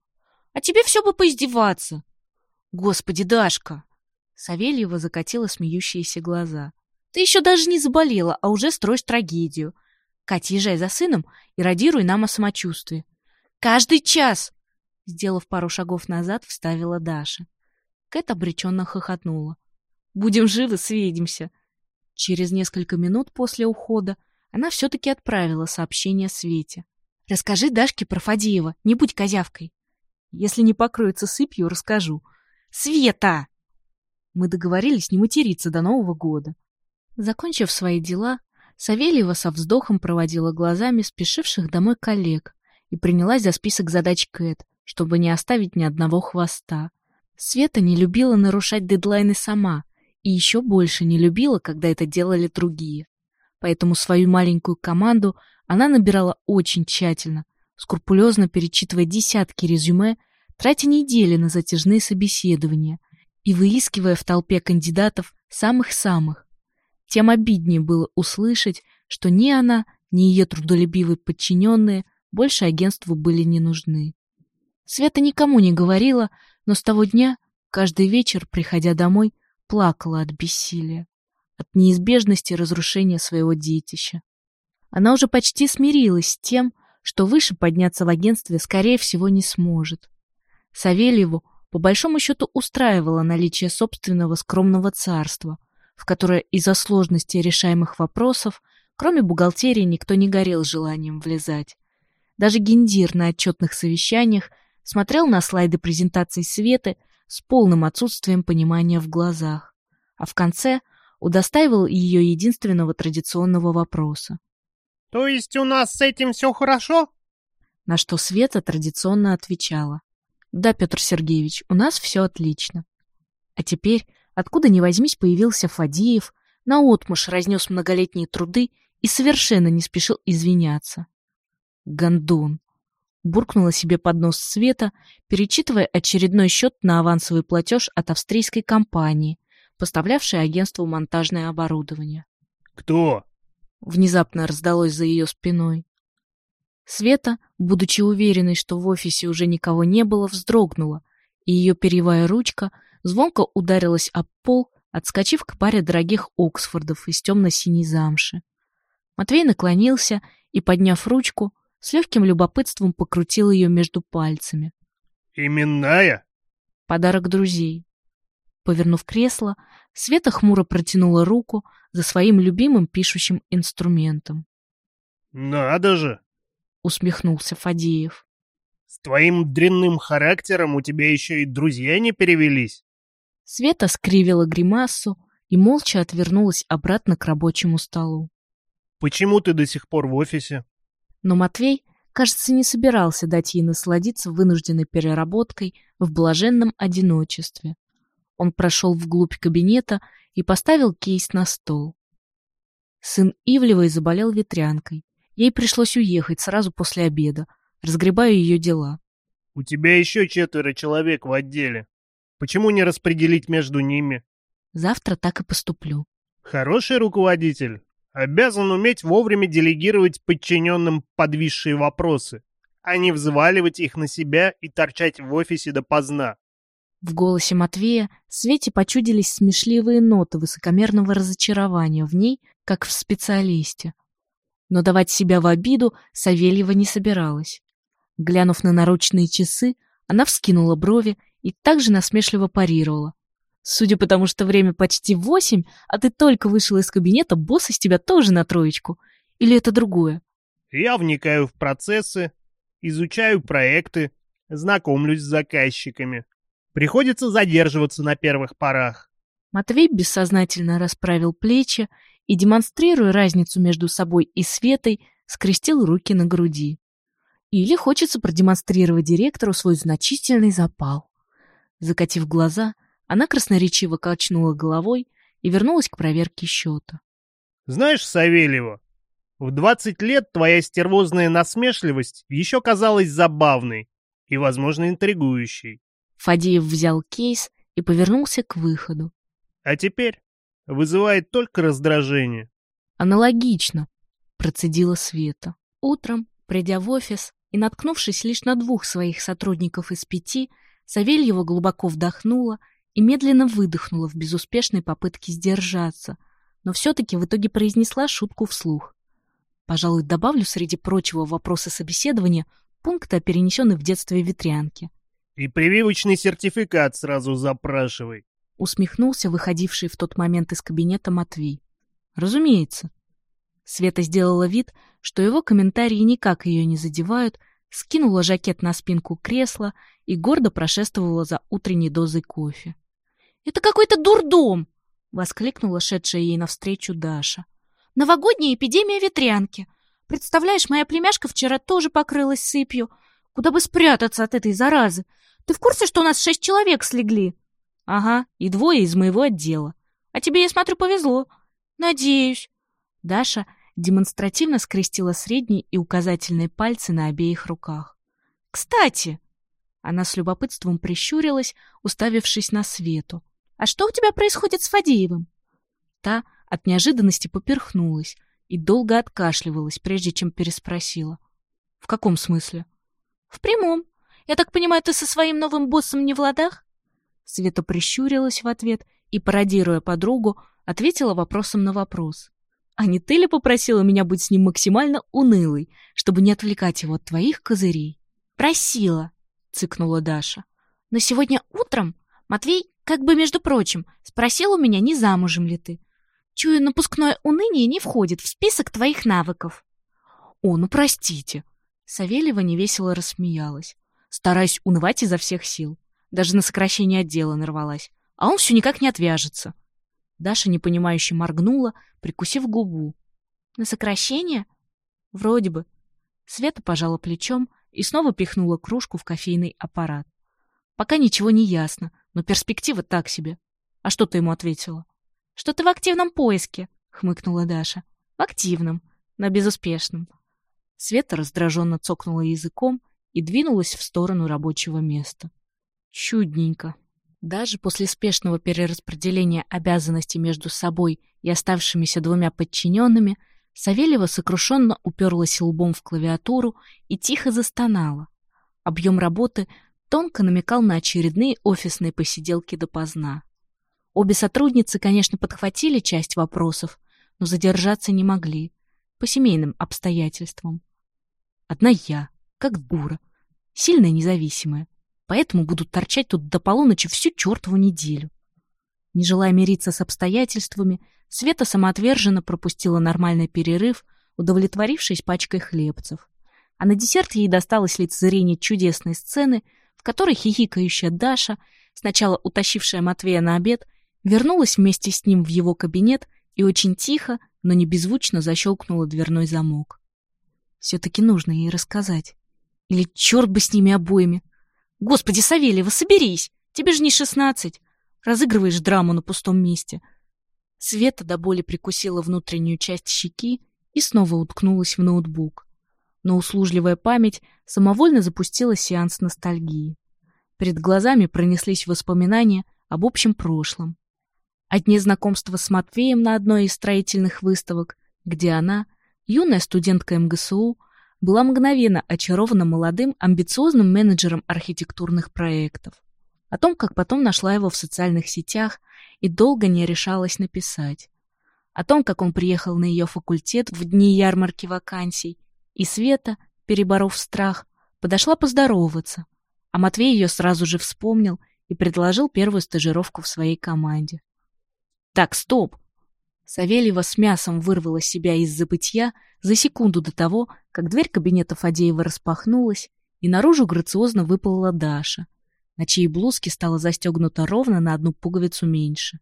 А тебе все бы поиздеваться!» «Господи, Дашка!» Савельева закатила смеющиеся глаза. «Ты еще даже не заболела, а уже строишь трагедию. Катя, езжай за сыном и радируй нам о самочувствии. Каждый час! Сделав пару шагов назад, вставила Даша. Кэт обреченно хохотнула. Будем живы, сведемся. Через несколько минут после ухода она все-таки отправила сообщение Свете. Расскажи Дашке про Фадеева, не будь козявкой. Если не покроется сыпью, расскажу. Света! Мы договорились не материться до Нового года. Закончив свои дела, Савельева со вздохом проводила глазами спешивших домой коллег и принялась за список задач Кэт, чтобы не оставить ни одного хвоста. Света не любила нарушать дедлайны сама и еще больше не любила, когда это делали другие. Поэтому свою маленькую команду она набирала очень тщательно, скрупулезно перечитывая десятки резюме, тратя недели на затяжные собеседования и выискивая в толпе кандидатов самых-самых, тем обиднее было услышать, что ни она, ни ее трудолюбивые подчиненные больше агентству были не нужны. Света никому не говорила, но с того дня, каждый вечер, приходя домой, плакала от бессилия, от неизбежности разрушения своего детища. Она уже почти смирилась с тем, что выше подняться в агентстве, скорее всего, не сможет. Савельеву, по большому счету, устраивало наличие собственного скромного царства, в которое из-за сложности решаемых вопросов, кроме бухгалтерии, никто не горел желанием влезать. Даже Гендир на отчетных совещаниях смотрел на слайды презентации Светы с полным отсутствием понимания в глазах, а в конце удостаивал ее единственного традиционного вопроса. «То есть у нас с этим все хорошо?» На что Света традиционно отвечала. «Да, Петр Сергеевич, у нас все отлично». А теперь Откуда ни возьмись появился Фадеев, наотмашь разнес многолетние труды и совершенно не спешил извиняться. Гондон! Буркнула себе под нос Света, перечитывая очередной счет на авансовый платеж от австрийской компании, поставлявшей агентству монтажное оборудование. «Кто?» Внезапно раздалось за ее спиной. Света, будучи уверенной, что в офисе уже никого не было, вздрогнула, и ее перьевая ручка — звонко ударилась об пол, отскочив к паре дорогих Оксфордов из темно-синей замши. Матвей наклонился и, подняв ручку, с легким любопытством покрутил ее между пальцами. «Именная?» «Подарок друзей». Повернув кресло, Света хмуро протянула руку за своим любимым пишущим инструментом. «Надо же!» — усмехнулся Фадеев. «С твоим дрянным характером у тебя еще и друзья не перевелись?» Света скривила гримасу и молча отвернулась обратно к рабочему столу. «Почему ты до сих пор в офисе?» Но Матвей, кажется, не собирался дать ей насладиться вынужденной переработкой в блаженном одиночестве. Он прошел вглубь кабинета и поставил кейс на стол. Сын Ивлевой заболел ветрянкой. Ей пришлось уехать сразу после обеда, разгребая ее дела. «У тебя еще четверо человек в отделе», Почему не распределить между ними? Завтра так и поступлю. Хороший руководитель обязан уметь вовремя делегировать подчиненным подвисшие вопросы, а не взваливать их на себя и торчать в офисе допоздна. В голосе Матвея Свете почудились смешливые ноты высокомерного разочарования в ней, как в специалисте. Но давать себя в обиду Савельева не собиралась. Глянув на наручные часы, она вскинула брови и также насмешливо парировала. Судя по тому, что время почти восемь, а ты только вышел из кабинета, босс из тебя тоже на троечку. Или это другое? Я вникаю в процессы, изучаю проекты, знакомлюсь с заказчиками. Приходится задерживаться на первых порах. Матвей бессознательно расправил плечи и, демонстрируя разницу между собой и Светой, скрестил руки на груди. Или хочется продемонстрировать директору свой значительный запал. Закатив глаза, она красноречиво качнула головой и вернулась к проверке счета. «Знаешь, Савельева, в двадцать лет твоя стервозная насмешливость еще казалась забавной и, возможно, интригующей. Фадеев взял кейс и повернулся к выходу. А теперь вызывает только раздражение. Аналогично, процедила Света. Утром, придя в офис и наткнувшись лишь на двух своих сотрудников из пяти, Савельева глубоко вдохнула и медленно выдохнула в безуспешной попытке сдержаться, но все-таки в итоге произнесла шутку вслух. Пожалуй, добавлю среди прочего вопроса собеседования пункты о перенесенной в детстве ветрянке. И прививочный сертификат сразу запрашивай. Усмехнулся выходивший в тот момент из кабинета Матвей. Разумеется. Света сделала вид, что его комментарии никак ее не задевают, скинула жакет на спинку кресла и гордо прошествовала за утренней дозой кофе. «Это какой-то дурдом!» — воскликнула шедшая ей навстречу Даша. «Новогодняя эпидемия ветрянки. Представляешь, моя племяшка вчера тоже покрылась сыпью. Куда бы спрятаться от этой заразы? Ты в курсе, что у нас шесть человек слегли? Ага, и двое из моего отдела. А тебе, я смотрю, повезло. Надеюсь. Даша демонстративно скрестила средний и указательные пальцы на обеих руках. Кстати, она с любопытством прищурилась, уставившись на Свету. А что у тебя происходит с Фадеевым? Та от неожиданности поперхнулась и долго откашливалась, прежде чем переспросила. В каком смысле? В прямом. Я так понимаю, ты со своим новым боссом не в ладах?» Света прищурилась в ответ и, пародируя подругу, ответила вопросом на вопрос. «А не ты ли попросила меня быть с ним максимально унылой, чтобы не отвлекать его от твоих козырей?» «Просила», — цыкнула Даша. «Но сегодня утром Матвей, как бы между прочим, спросил у меня, не замужем ли ты. Чую, напускное уныние не входит в список твоих навыков». «О, ну простите!» Савельева невесело рассмеялась стараясь унывать изо всех сил. Даже на сокращение отдела нарвалась. А он все никак не отвяжется. Даша непонимающе моргнула, прикусив губу. «На сокращение?» «Вроде бы». Света пожала плечом и снова пихнула кружку в кофейный аппарат. «Пока ничего не ясно, но перспектива так себе». «А что ты ему ответила?» «Что ты в активном поиске», — хмыкнула Даша. «В активном, но безуспешном». Света раздраженно цокнула языком и двинулась в сторону рабочего места. Чудненько. Даже после спешного перераспределения обязанностей между собой и оставшимися двумя подчиненными, Савельева сокрушенно уперлась лбом в клавиатуру и тихо застонала. Объем работы тонко намекал на очередные офисные посиделки допоздна. Обе сотрудницы, конечно, подхватили часть вопросов, но задержаться не могли, по семейным обстоятельствам. Одна я, как дура. Сильная независимая. Поэтому будут торчать тут до полуночи всю чертову неделю. Не желая мириться с обстоятельствами, Света самоотверженно пропустила нормальный перерыв, удовлетворившись пачкой хлебцев. А на десерт ей досталось лицезрение чудесной сцены, в которой хихикающая Даша, сначала утащившая Матвея на обед, вернулась вместе с ним в его кабинет и очень тихо, но не беззвучно защелкнула дверной замок. Все-таки нужно ей рассказать. Или черт бы с ними обоими. Господи, Савельева, соберись! Тебе же не шестнадцать. Разыгрываешь драму на пустом месте. Света до боли прикусила внутреннюю часть щеки и снова уткнулась в ноутбук. Но услужливая память самовольно запустила сеанс ностальгии. Перед глазами пронеслись воспоминания об общем прошлом. О дне знакомства с Матвеем на одной из строительных выставок, где она, юная студентка МГСУ, была мгновенно очарована молодым, амбициозным менеджером архитектурных проектов. О том, как потом нашла его в социальных сетях и долго не решалась написать. О том, как он приехал на ее факультет в дни ярмарки вакансий, и Света, переборов страх, подошла поздороваться, а Матвей ее сразу же вспомнил и предложил первую стажировку в своей команде. Так, стоп! Савельева с мясом вырвала себя из забытья за секунду до того, как дверь кабинета Фадеева распахнулась, и наружу грациозно выплыла Даша, на чьей блузке стала застегнута ровно на одну пуговицу меньше.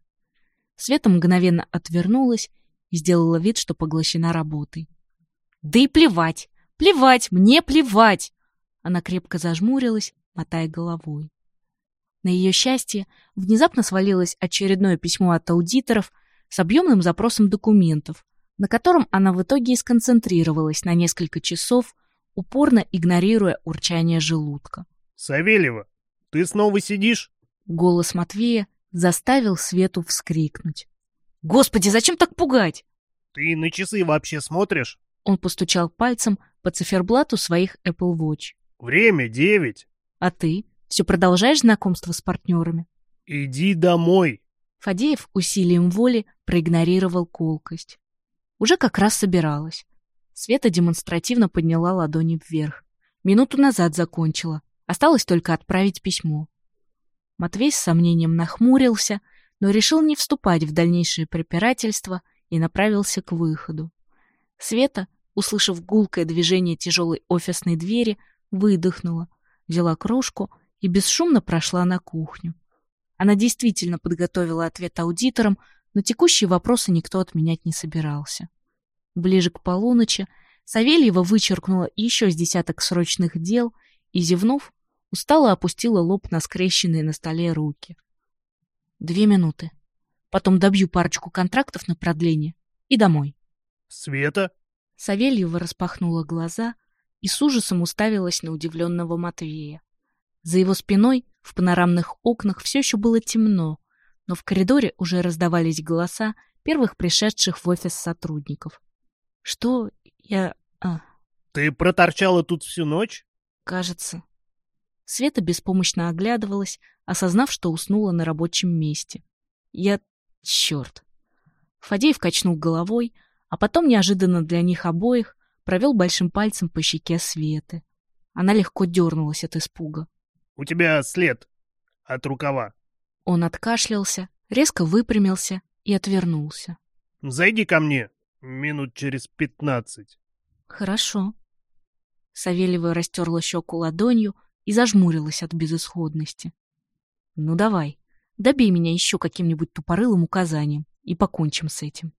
Света мгновенно отвернулась и сделала вид, что поглощена работой. «Да и плевать! Плевать! Мне плевать!» Она крепко зажмурилась, мотая головой. На ее счастье внезапно свалилось очередное письмо от аудиторов с объемным запросом документов, на котором она в итоге и сконцентрировалась на несколько часов, упорно игнорируя урчание желудка. «Савельева, ты снова сидишь?» Голос Матвея заставил Свету вскрикнуть. «Господи, зачем так пугать?» «Ты на часы вообще смотришь?» Он постучал пальцем по циферблату своих Apple Watch. «Время девять». «А ты? Все продолжаешь знакомство с партнерами?» «Иди домой». Фадеев усилием воли проигнорировал колкость. Уже как раз собиралась. Света демонстративно подняла ладони вверх. Минуту назад закончила. Осталось только отправить письмо. Матвей с сомнением нахмурился, но решил не вступать в дальнейшее препирательство и направился к выходу. Света, услышав гулкое движение тяжелой офисной двери, выдохнула, взяла кружку и бесшумно прошла на кухню. Она действительно подготовила ответ аудиторам, но текущие вопросы никто отменять не собирался. Ближе к полуночи Савельева вычеркнула еще с десяток срочных дел и, зевнув, устало опустила лоб на скрещенные на столе руки. Две минуты. Потом добью парочку контрактов на продление и домой. «Света?» Савельева распахнула глаза и с ужасом уставилась на удивленного Матвея. За его спиной в панорамных окнах все еще было темно, но в коридоре уже раздавались голоса первых пришедших в офис сотрудников. «Что я...» а... «Ты проторчала тут всю ночь?» «Кажется». Света беспомощно оглядывалась, осознав, что уснула на рабочем месте. «Я... черт!» Фадеев качнул головой, а потом неожиданно для них обоих провел большим пальцем по щеке Светы. Она легко дернулась от испуга. «У тебя след от рукава». Он откашлялся, резко выпрямился и отвернулся. «Зайди ко мне минут через пятнадцать». «Хорошо». Савельева растерла щеку ладонью и зажмурилась от безысходности. «Ну давай, добей меня еще каким-нибудь тупорылым указанием и покончим с этим».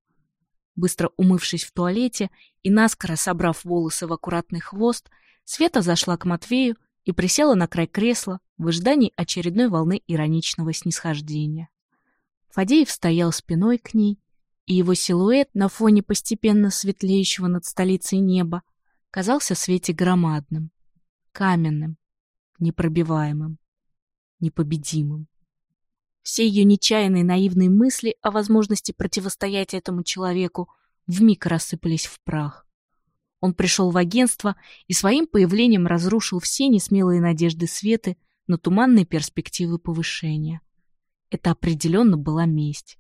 Быстро умывшись в туалете и наскоро собрав волосы в аккуратный хвост, Света зашла к Матвею и присела на край кресла в ожидании очередной волны ироничного снисхождения. Фадеев стоял спиной к ней, и его силуэт на фоне постепенно светлеющего над столицей неба казался Свете громадным, каменным, непробиваемым, непобедимым. Все ее нечаянные наивные мысли о возможности противостоять этому человеку вмиг рассыпались в прах. Он пришел в агентство и своим появлением разрушил все несмелые надежды Светы на туманные перспективы повышения. Это определенно была месть.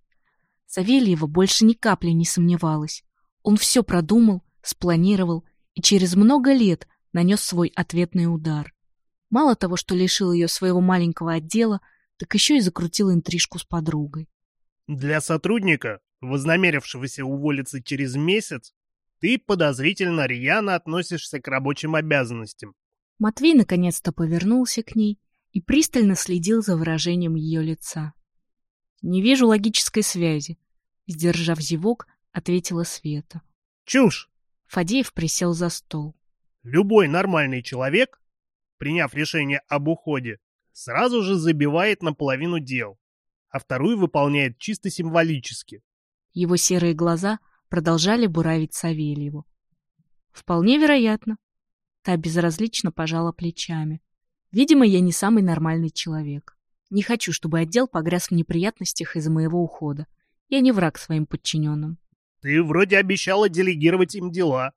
Савельева больше ни капли не сомневалась. Он все продумал, спланировал и через много лет нанес свой ответный удар. Мало того, что лишил ее своего маленького отдела, так еще и закрутил интрижку с подругой. «Для сотрудника, вознамерившегося уволиться через месяц, ты подозрительно рьяно относишься к рабочим обязанностям. Матвей наконец-то повернулся к ней и пристально следил за выражением ее лица. «Не вижу логической связи», — сдержав зевок, ответила Света. «Чушь!» — Фадеев присел за стол. «Любой нормальный человек, приняв решение об уходе, сразу же забивает на половину дел, а вторую выполняет чисто символически». Его серые глаза продолжали буравить Савельеву. Вполне вероятно. Та безразлично пожала плечами. Видимо, я не самый нормальный человек. Не хочу, чтобы отдел погряз в неприятностях из-за моего ухода. Я не враг своим подчиненным. Ты вроде обещала делегировать им дела.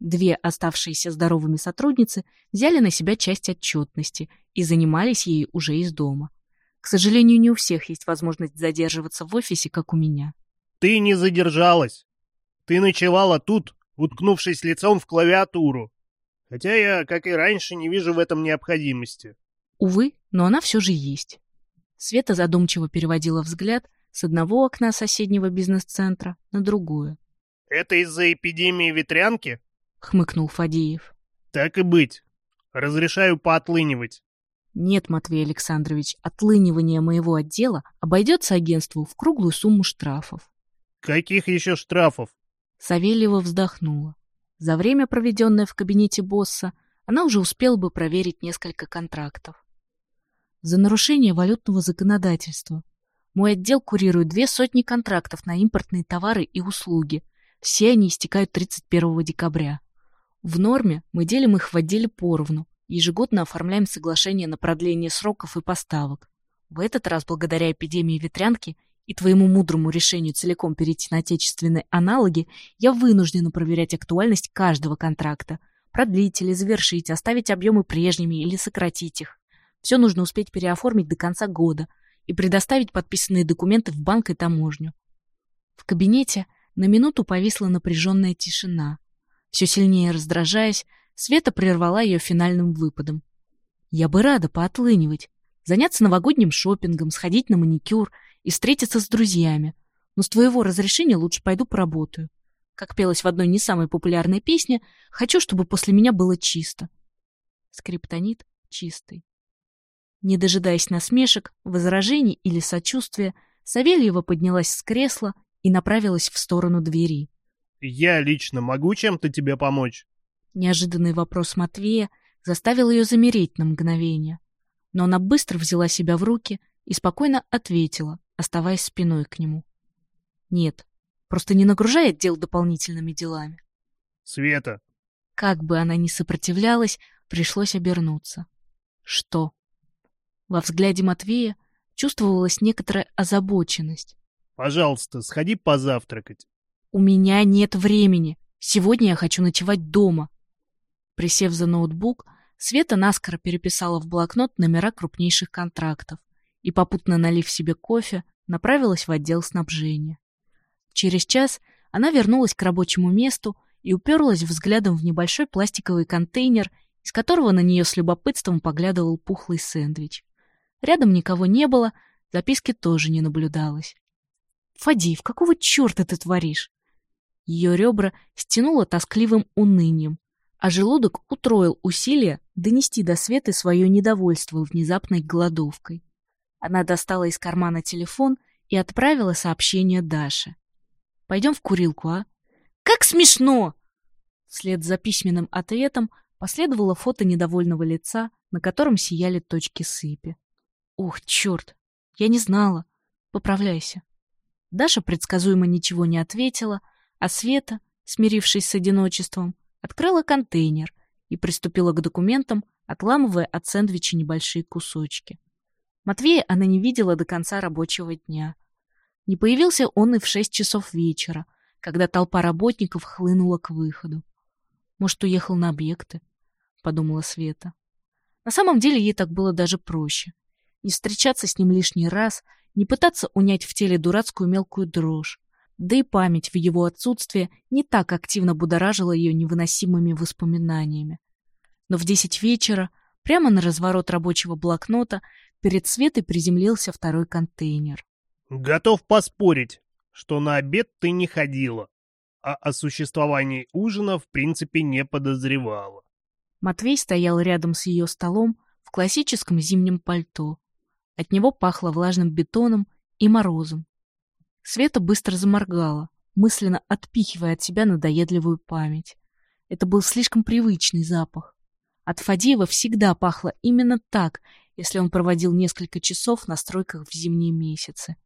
Две оставшиеся здоровыми сотрудницы взяли на себя часть отчетности и занимались ей уже из дома. К сожалению, не у всех есть возможность задерживаться в офисе, как у меня. Ты не задержалась. Ты ночевала тут, уткнувшись лицом в клавиатуру. Хотя я, как и раньше, не вижу в этом необходимости. Увы, но она все же есть. Света задумчиво переводила взгляд с одного окна соседнего бизнес-центра на другое. «Это из-за эпидемии ветрянки?» — хмыкнул Фадеев. «Так и быть. Разрешаю поотлынивать». «Нет, Матвей Александрович, отлынивание моего отдела обойдется агентству в круглую сумму штрафов». «Каких еще штрафов?» Савельева вздохнула. За время, проведенное в кабинете босса, она уже успела бы проверить несколько контрактов за нарушение валютного законодательства. Мой отдел курирует две сотни контрактов на импортные товары и услуги. Все они истекают 31 декабря. В норме мы делим их в отделе поровну, ежегодно оформляем соглашение на продление сроков и поставок. В этот раз, благодаря эпидемии ветрянки и твоему мудрому решению целиком перейти на отечественные аналоги, я вынуждена проверять актуальность каждого контракта, продлить или завершить, оставить объемы прежними или сократить их. Все нужно успеть переоформить до конца года и предоставить подписанные документы в банк и таможню. В кабинете на минуту повисла напряженная тишина. Все сильнее раздражаясь, Света прервала ее финальным выпадом. «Я бы рада поотлынивать, заняться новогодним шопингом, сходить на маникюр и встретиться с друзьями. Но с твоего разрешения лучше пойду поработаю. Как пелось в одной не самой популярной песне, хочу, чтобы после меня было чисто». Скриптонит чистый. Не дожидаясь насмешек, возражений или сочувствия, Савельева поднялась с кресла и направилась в сторону двери. «Я лично могу чем-то тебе помочь?» Неожиданный вопрос Матвея заставил ее замереть на мгновение. Но она быстро взяла себя в руки и спокойно ответила, оставаясь спиной к нему. «Нет, просто не нагружай отдел дополнительными делами». «Света!» Как бы она ни сопротивлялась, пришлось обернуться. «Что?» Во взгляде Матвея чувствовалась некоторая озабоченность. «Пожалуйста, сходи позавтракать». «У меня нет времени. Сегодня я хочу ночевать дома». Присев за ноутбук, Света наскоро переписала в блокнот номера крупнейших контрактов и, попутно налив себе кофе, направилась в отдел снабжения. Через час она вернулась к рабочему месту и уперлась взглядом в небольшой пластиковый контейнер, из которого на нее с любопытством поглядывал пухлый сэндвич. Рядом никого не было, записки тоже не наблюдалось. «Фадеев, какого черта ты творишь?» Ее ребра стянуло тоскливым унынием, а желудок утроил усилия донести до Светы свое недовольство внезапной голодовкой. Она достала из кармана телефон и отправила сообщение Даше. «Пойдем в курилку, а?» «Как смешно!» Вслед за письменным ответом последовало фото недовольного лица, на котором сияли точки сыпи. Ух, черт! Я не знала. Поправляйся. Даша предсказуемо ничего не ответила, а Света, смирившись с одиночеством, открыла контейнер и приступила к документам, отламывая от сэндвича небольшие кусочки. Матвея она не видела до конца рабочего дня. Не появился он и в шесть часов вечера, когда толпа работников хлынула к выходу. Может, уехал на объекты, — подумала Света. На самом деле ей так было даже проще не встречаться с ним лишний раз, не пытаться унять в теле дурацкую мелкую дрожь. Да и память в его отсутствие не так активно будоражила ее невыносимыми воспоминаниями. Но в десять вечера, прямо на разворот рабочего блокнота, перед Светой приземлился второй контейнер. «Готов поспорить, что на обед ты не ходила, а о существовании ужина в принципе не подозревала». Матвей стоял рядом с ее столом в классическом зимнем пальто, от него пахло влажным бетоном и морозом. Света быстро заморгала, мысленно отпихивая от себя надоедливую память. Это был слишком привычный запах. От Фадеева всегда пахло именно так, если он проводил несколько часов на стройках в зимние месяцы.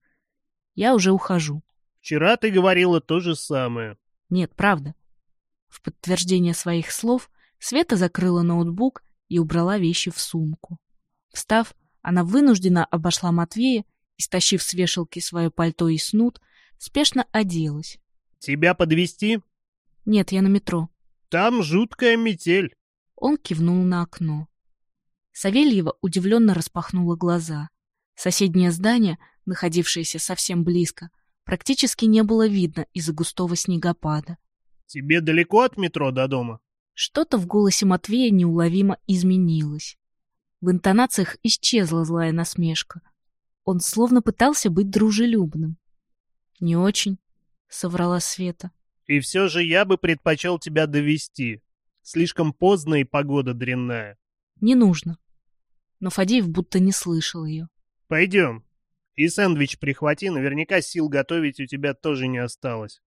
Я уже ухожу. Вчера ты говорила то же самое. Нет, правда. В подтверждение своих слов Света закрыла ноутбук и убрала вещи в сумку. Встав, она вынуждена обошла Матвея и, стащив с вешалки свое пальто и снуд, спешно оделась. «Тебя подвести? «Нет, я на метро». Там жуткая метель». Он кивнул на окно. Савельева удивленно распахнула глаза. Соседнее здание, находившееся совсем близко, практически не было видно из-за густого снегопада. «Тебе далеко от метро до дома?» Что-то в голосе Матвея неуловимо изменилось. В интонациях исчезла злая насмешка. Он словно пытался быть дружелюбным. «Не очень», — соврала Света. «И все же я бы предпочел тебя довести. Слишком поздно и погода дрянная». «Не нужно». Но Фадеев будто не слышал ее. «Пойдем. И сэндвич прихвати, наверняка сил готовить у тебя тоже не осталось».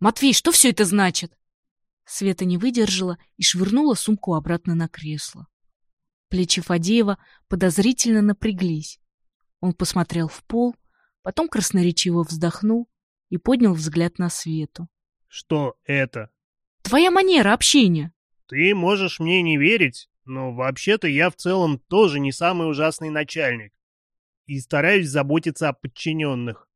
«Матвей, что все это значит?» Света не выдержала и швырнула сумку обратно на кресло. Плечи Фадеева подозрительно напряглись. Он посмотрел в пол, потом красноречиво вздохнул и поднял взгляд на Свету. «Что это?» «Твоя манера общения!» «Ты можешь мне не верить, но вообще-то я в целом тоже не самый ужасный начальник и стараюсь заботиться о подчиненных,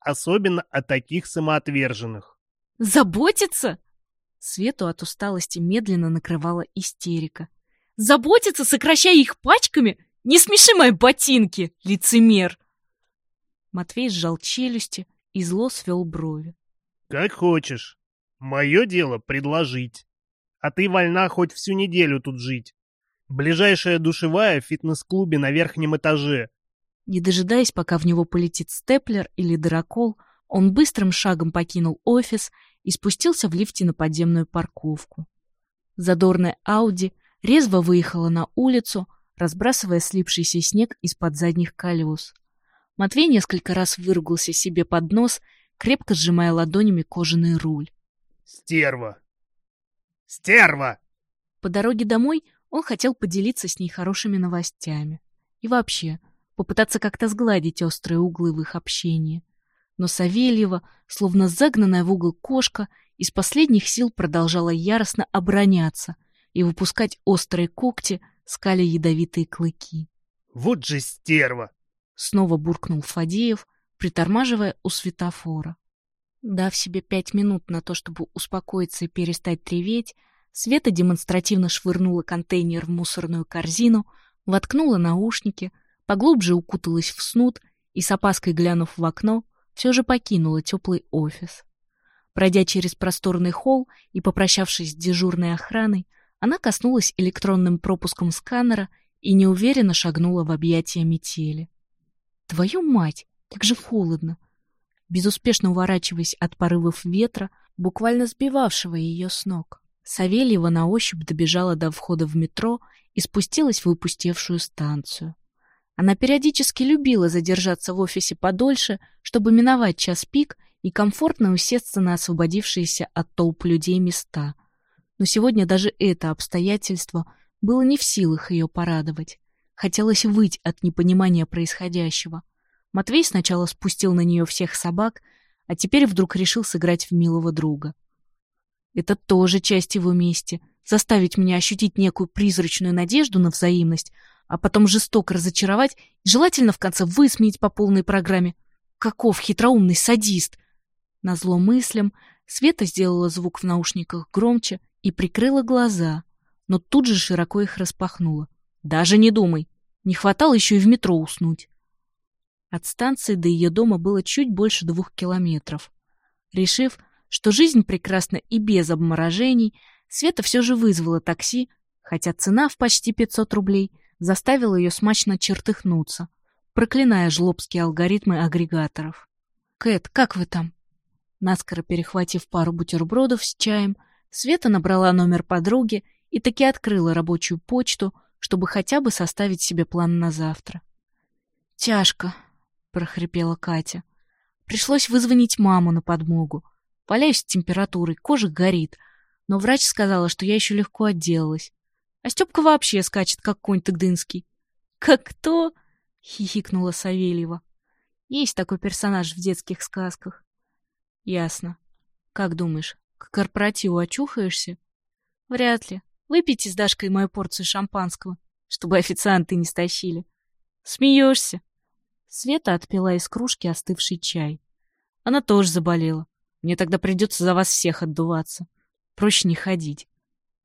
особенно о таких самоотверженных». «Заботиться?» Свету от усталости медленно накрывала истерика. «Заботиться, сокращая их пачками? Не смеши мои ботинки, лицемер!» Матвей сжал челюсти и зло свел брови. «Как хочешь. Мое дело предложить. А ты вольна хоть всю неделю тут жить. Ближайшая душевая в фитнес-клубе на верхнем этаже. Не дожидаясь, пока в него полетит степлер или дракол, он быстрым шагом покинул офис и спустился в лифте на подземную парковку. Задорная Ауди резво выехала на улицу, разбрасывая слипшийся снег из-под задних колес. Матвей несколько раз выругался себе под нос, крепко сжимая ладонями кожаный руль. «Стерва! Стерва!» По дороге домой он хотел поделиться с ней хорошими новостями. И вообще, попытаться как-то сгладить острые углы в их общении. Но Савельева, словно загнанная в угол кошка, из последних сил продолжала яростно обороняться и выпускать острые когти, скаля ядовитые клыки. «Вот же стерва!» — снова буркнул Фадеев, притормаживая у светофора. Дав себе пять минут на то, чтобы успокоиться и перестать треветь, Света демонстративно швырнула контейнер в мусорную корзину, воткнула наушники, поглубже укуталась в снуд и, с опаской глянув в окно, все же покинула теплый офис. Пройдя через просторный холл и попрощавшись с дежурной охраной, она коснулась электронным пропуском сканера и неуверенно шагнула в объятия метели. Твою мать, как же холодно! Безуспешно уворачиваясь от порывов ветра, буквально сбивавшего ее с ног, Савельева на ощупь добежала до входа в метро и спустилась в выпустевшую станцию. Она периодически любила задержаться в офисе подольше, чтобы миновать час пик и комфортно усесться на освободившиеся от толп людей места. Но сегодня даже это обстоятельство было не в силах ее порадовать. Хотелось выть от непонимания происходящего. Матвей сначала спустил на нее всех собак, а теперь вдруг решил сыграть в милого друга. Это тоже часть его мести — заставить меня ощутить некую призрачную надежду на взаимность — а потом жестоко разочаровать и желательно в конце высмеять по полной программе. Каков хитроумный садист! На зло мыслям Света сделала звук в наушниках громче и прикрыла глаза, но тут же широко их распахнула. Даже не думай, не хватало еще и в метро уснуть. От станции до ее дома было чуть больше двух километров. Решив, что жизнь прекрасна и без обморожений, Света все же вызвала такси, хотя цена в почти 500 рублей — заставил ее смачно чертыхнуться, проклиная жлобские алгоритмы агрегаторов. «Кэт, как вы там?» Наскоро перехватив пару бутербродов с чаем, Света набрала номер подруги и таки открыла рабочую почту, чтобы хотя бы составить себе план на завтра. «Тяжко», — прохрипела Катя. «Пришлось вызвонить маму на подмогу. Валяюсь с температурой, кожа горит, но врач сказала, что я еще легко отделалась. А Степка вообще скачет, как конь тыгдынский. «Как кто?» — хихикнула Савельева. «Есть такой персонаж в детских сказках». «Ясно. Как думаешь, к корпоративу очухаешься?» «Вряд ли. Выпейте с Дашкой мою порцию шампанского. чтобы официанты не стащили. Смеешься? Света отпила из кружки остывший чай. Она тоже заболела. Мне тогда придется за вас всех отдуваться. Проще не ходить.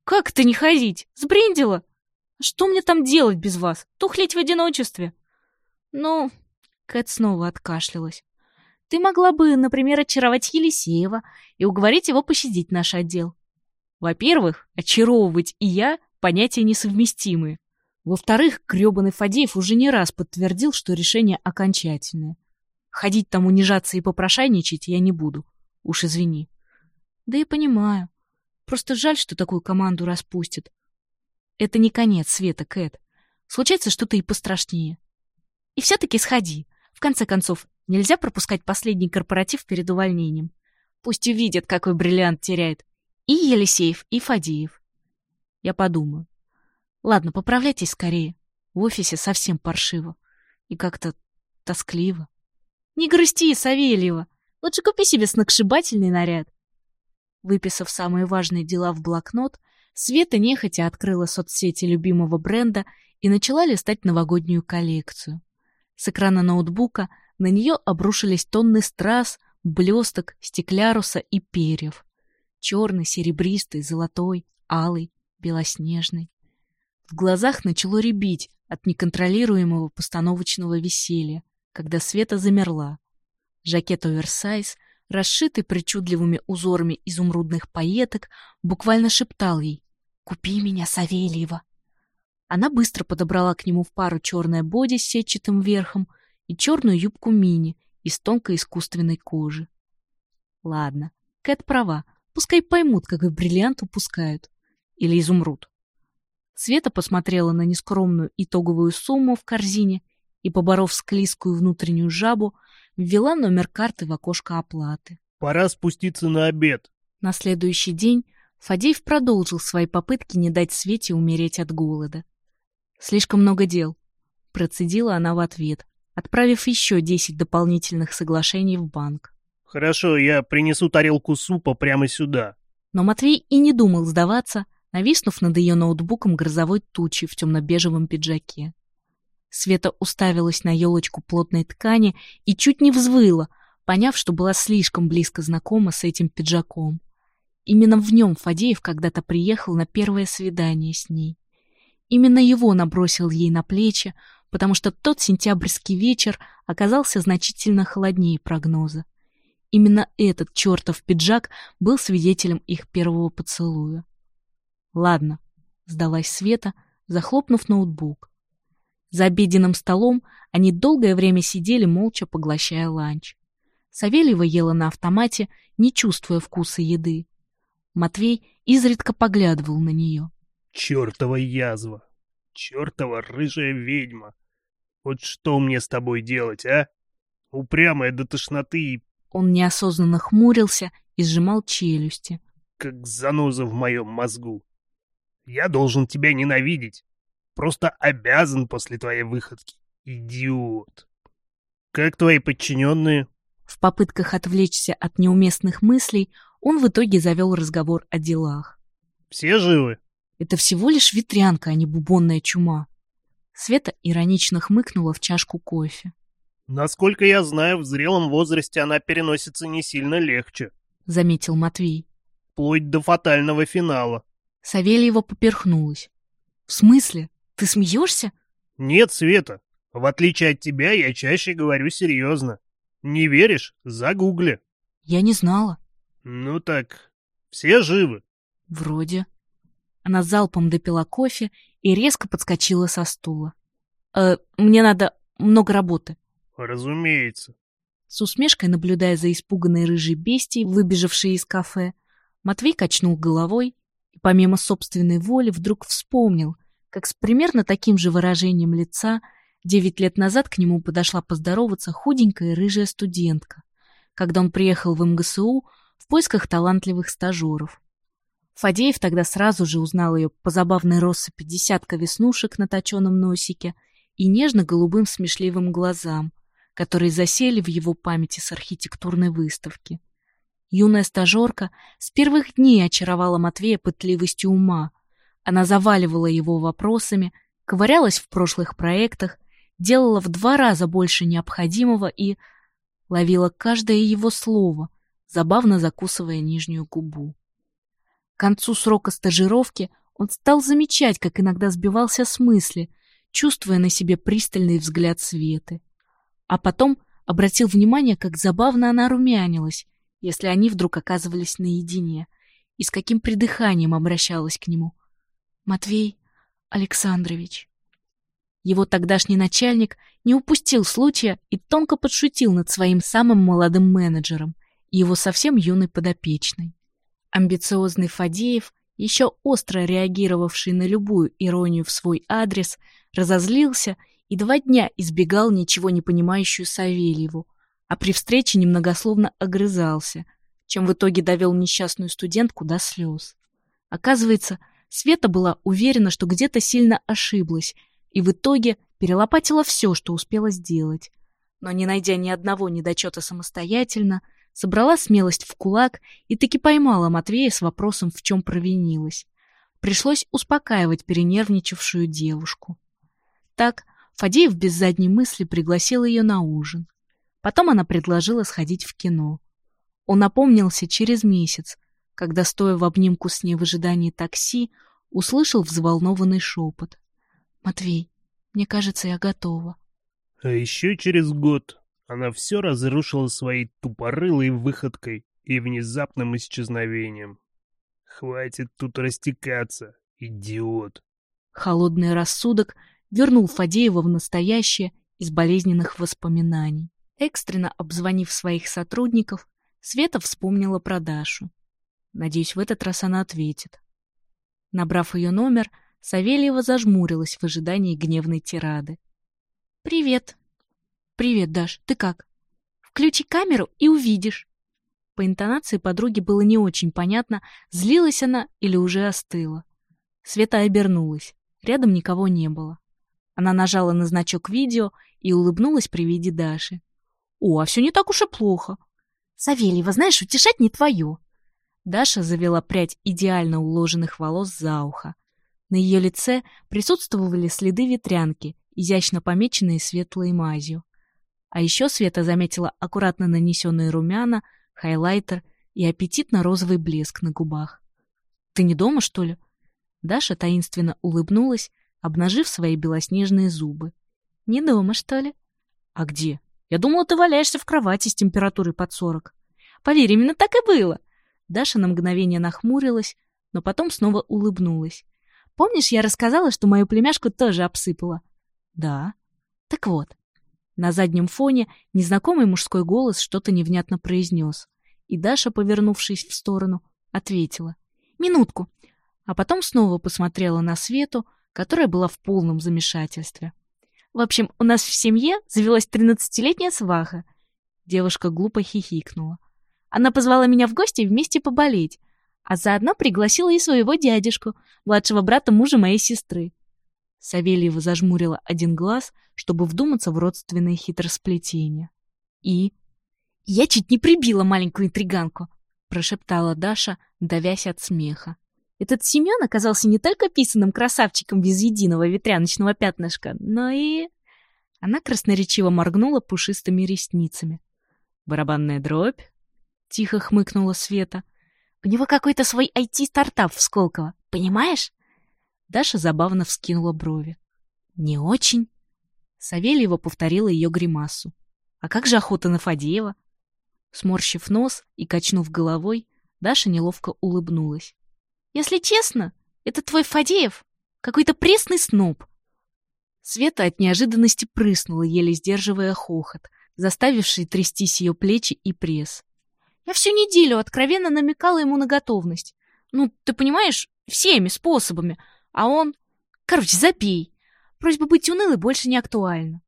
Как это не ходить? Сбрендила? А что мне там делать без вас? Тухлить в одиночестве? Ну, Кэт снова откашлялась. Ты могла бы, например, очаровать Елисеева и уговорить его посетить наш отдел. Во-первых, очаровывать и я — понятия несовместимые. Во-вторых, грёбаный Фадеев уже не раз подтвердил, что решение окончательное. Ходить там унижаться и попрошайничать я не буду. Уж извини. Да и понимаю. Просто жаль, что такую команду распустят. Это не конец света, Кэт. Случается что-то и пострашнее. И все-таки сходи. В конце концов, нельзя пропускать последний корпоратив перед увольнением. Пусть увидят, какой бриллиант теряет. И Елисеев, и Фадеев. Я подумаю. Ладно, поправляйтесь скорее. В офисе совсем паршиво. И как-то тоскливо. Не грусти, Савельева. Лучше купи себе сногсшибательный наряд. Выписав самые важные дела в блокнот, Света нехотя открыла соцсети любимого бренда и начала листать новогоднюю коллекцию. С экрана ноутбука на нее обрушились тонны страз, блесток, стекляруса и перьев. Черный, серебристый, золотой, алый, белоснежный. В глазах начало рябить от неконтролируемого постановочного веселья, когда Света замерла. Жакет оверсайз, расшитый причудливыми узорами изумрудных пайеток, буквально шептал ей «Купи меня, Савельева!». Она быстро подобрала к нему в пару черное боди с сетчатым верхом и черную юбку мини из тонкой искусственной кожи. Ладно, Кэт права, пускай поймут, как их бриллиант упускают. Или изумруд. Света посмотрела на нескромную итоговую сумму в корзине и, поборов склизкую внутреннюю жабу, ввела номер карты в окошко оплаты. «Пора спуститься на обед». На следующий день Фадеев продолжил свои попытки не дать Свете умереть от голода. «Слишком много дел», — процедила она в ответ, отправив еще десять дополнительных соглашений в банк. «Хорошо, я принесу тарелку супа прямо сюда». Но Матвей и не думал сдаваться, нависнув над ее ноутбуком грозовой тучей в темно-бежевом пиджаке. Света уставилась на елочку плотной ткани и чуть не взвыла, поняв, что была слишком близко знакома с этим пиджаком. Именно в нем Фадеев когда-то приехал на первое свидание с ней. Именно его набросил ей на плечи, потому что тот сентябрьский вечер оказался значительно холоднее прогноза. Именно этот чертов пиджак был свидетелем их первого поцелуя. «Ладно», — сдалась Света, захлопнув ноутбук. За обеденным столом они долгое время сидели, молча поглощая ланч. Савельева ела на автомате, не чувствуя вкуса еды. Матвей изредка поглядывал на нее. Чёртова язва! Чёртова рыжая ведьма! Вот что мне с тобой делать, а? Упрямая до тошноты. Он неосознанно хмурился и сжимал челюсти. Как заноза в моем мозгу. Я должен тебя ненавидеть. Просто обязан после твоей выходки. Идиот. Как твои подчиненные? В попытках отвлечься от неуместных мыслей он в итоге завел разговор о делах. Все живы? Это всего лишь ветрянка, а не бубонная чума. Света иронично хмыкнула в чашку кофе. Насколько я знаю, в зрелом возрасте она переносится не сильно легче, заметил Матвей. Вплоть до фатального финала. Савельева поперхнулась. В смысле? Ты смеешься? Нет, Света. В отличие от тебя, я чаще говорю серьезно. Не веришь? Загугли. Я не знала. Ну так, все живы? Вроде. Она залпом допила кофе и резко подскочила со стула. «Э, «Мне надо много работы». «Разумеется». С усмешкой, наблюдая за испуганной рыжей бестией, выбежавшей из кафе, Матвей качнул головой и, помимо собственной воли, вдруг вспомнил, как с примерно таким же выражением лица девять лет назад к нему подошла поздороваться худенькая рыжая студентка, когда он приехал в МГСУ в поисках талантливых стажеров. Фадеев тогда сразу же узнал ее по забавной россыпи десятка веснушек на точенном носике и нежно-голубым смешливым глазам, которые засели в его памяти с архитектурной выставки. Юная стажерка с первых дней очаровала Матвея пытливостью ума. Она заваливала его вопросами, ковырялась в прошлых проектах, делала в два раза больше необходимого и ловила каждое его слово, забавно закусывая нижнюю губу. К концу срока стажировки он стал замечать, как иногда сбивался с мысли, чувствуя на себе пристальный взгляд Светы. А потом обратил внимание, как забавно она румянилась, если они вдруг оказывались наедине, и с каким придыханием обращалась к нему. «Матвей Александрович». Его тогдашний начальник не упустил случая и тонко подшутил над своим самым молодым менеджером и его совсем юной подопечной. Амбициозный Фадеев, еще остро реагировавший на любую иронию в свой адрес, разозлился и два дня избегал ничего не понимающую Савельеву, а при встрече немногословно огрызался, чем в итоге довел несчастную студентку до слез. Оказывается, Света была уверена, что где-то сильно ошиблась, и в итоге перелопатила все, что успела сделать. Но, не найдя ни одного недочета самостоятельно, собрала смелость в кулак и таки поймала Матвея с вопросом, в чем провинилась. Пришлось успокаивать перенервничавшую девушку. Так Фадеев без задней мысли пригласил ее на ужин. Потом она предложила сходить в кино. Он напомнился через месяц, когда, стоя в обнимку с ней в ожидании такси, услышал взволнованный шепот. «Матвей, мне кажется, я готова». А еще через год она все разрушила своей тупорылой выходкой и внезапным исчезновением. Хватит тут растекаться, идиот. Холодный рассудок вернул Фадеева в настоящее из болезненных воспоминаний. Экстренно обзвонив своих сотрудников, Света вспомнила про Дашу. Надеюсь, в этот раз она ответит. Набрав ее номер, Савельева зажмурилась в ожидании гневной тирады. «Привет». «Привет, Даш, ты как?» «Включи камеру и увидишь». По интонации подруги было не очень понятно, злилась она или уже остыла. Света обернулась. Рядом никого не было. Она нажала на значок видео и улыбнулась при виде Даши. «О, а все не так уж и плохо». «Савельева, знаешь, утешать не твое». Даша завела прядь идеально уложенных волос за ухо. На ее лице присутствовали следы ветрянки, изящно помеченные светлой мазью. А еще Света заметила аккуратно нанесенные румяна, хайлайтер и аппетитно-розовый блеск на губах. «Ты не дома, что ли?» Даша таинственно улыбнулась, обнажив свои белоснежные зубы. «Не дома, что ли?» «А где? Я думала, ты валяешься в кровати с температурой под сорок». «Поверь, именно так и было!» Даша на мгновение нахмурилась, но потом снова улыбнулась. «Помнишь, я рассказала, что мою племяшку тоже обсыпала?» «Да». «Так вот». На заднем фоне незнакомый мужской голос что-то невнятно произнес, и Даша, повернувшись в сторону, ответила. «Минутку». А потом снова посмотрела на Свету, которая была в полном замешательстве. В общем, у нас в семье завелась тринадцатилетняя сваха. Девушка глупо хихикнула. Она позвала меня в гости вместе поболеть, а заодно пригласила и своего дядюшку, младшего брата мужа моей сестры. Савельева зажмурила один глаз, чтобы вдуматься в родственные хитросплетения. И... «Я чуть не прибила маленькую интриганку», — прошептала Даша, давясь от смеха. Этот Семен оказался не только писанным красавчиком без единого ветряночного пятнышка, но и... Она красноречиво моргнула пушистыми ресницами. «Барабанная дробь?» — тихо хмыкнула Света. «У него какой-то свой IT-стартап в Сколково, понимаешь?» Даша забавно вскинула брови. «Не очень». Савельева повторила ее гримасу. «А как же охота на Фадеева?» Сморщив нос и качнув головой, Даша неловко улыбнулась. Если честно, это твой Фадеев какой-то пресный сноб. Света от неожиданности прыснула, еле сдерживая хохот, заставивший трястись ее плечи и пресс. Я всю неделю откровенно намекала ему на готовность. Ну, ты понимаешь, всеми способами. А он... Короче, запей. Просьба быть унылой больше не актуальна.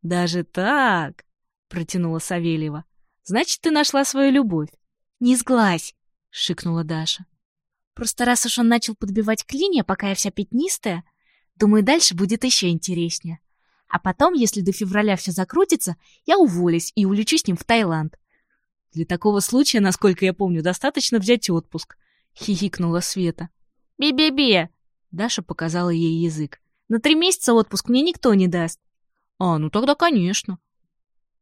Даже так, протянула Савельева. Значит, ты нашла свою любовь. Не сглазь, шикнула Даша. Просто раз уж он начал подбивать клинья, пока я вся пятнистая, думаю, дальше будет еще интереснее. А потом, если до февраля все закрутится, я уволюсь и улечу с ним в Таиланд. Для такого случая, насколько я помню, достаточно взять отпуск, — хихикнула Света. «Би-би-би!» — Даша показала ей язык. На три месяца отпуск мне никто не даст. А, ну тогда конечно.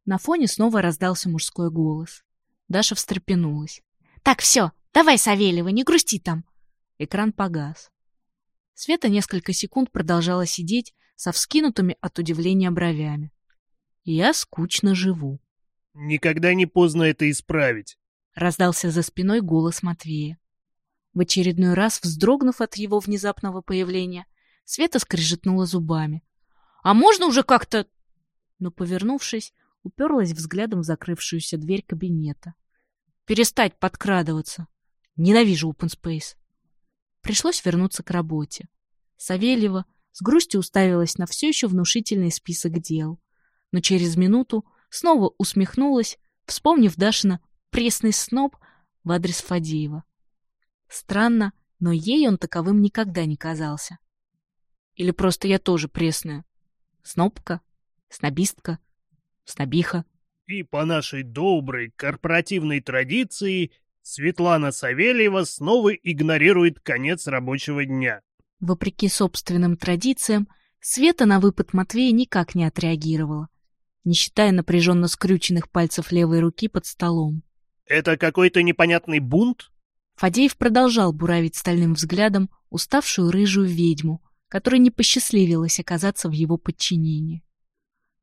На фоне снова раздался мужской голос. Даша встрепенулась. Так, все, давай, Савельева, не грусти там. Экран погас. Света несколько секунд продолжала сидеть со вскинутыми от удивления бровями. Я скучно живу. Никогда не поздно это исправить. Раздался за спиной голос Матвея. В очередной раз, вздрогнув от его внезапного появления, Света скрежетнула зубами. «А можно уже как-то...» Но, повернувшись, уперлась взглядом в закрывшуюся дверь кабинета. «Перестать подкрадываться! Ненавижу open space!» Пришлось вернуться к работе. Савельева с грустью уставилась на все еще внушительный список дел. Но через минуту снова усмехнулась, вспомнив Дашина пресный сноб в адрес Фадеева. Странно, но ей он таковым никогда не казался. Или просто я тоже пресная? Снобка? Снобистка? Снобиха? И по нашей доброй корпоративной традиции Светлана Савельева снова игнорирует конец рабочего дня. Вопреки собственным традициям, Света на выпад Матвея никак не отреагировала, не считая напряженно скрюченных пальцев левой руки под столом. «Это какой-то непонятный бунт?» Фадеев продолжал буравить стальным взглядом уставшую рыжую ведьму, которой не посчастливилось оказаться в его подчинении.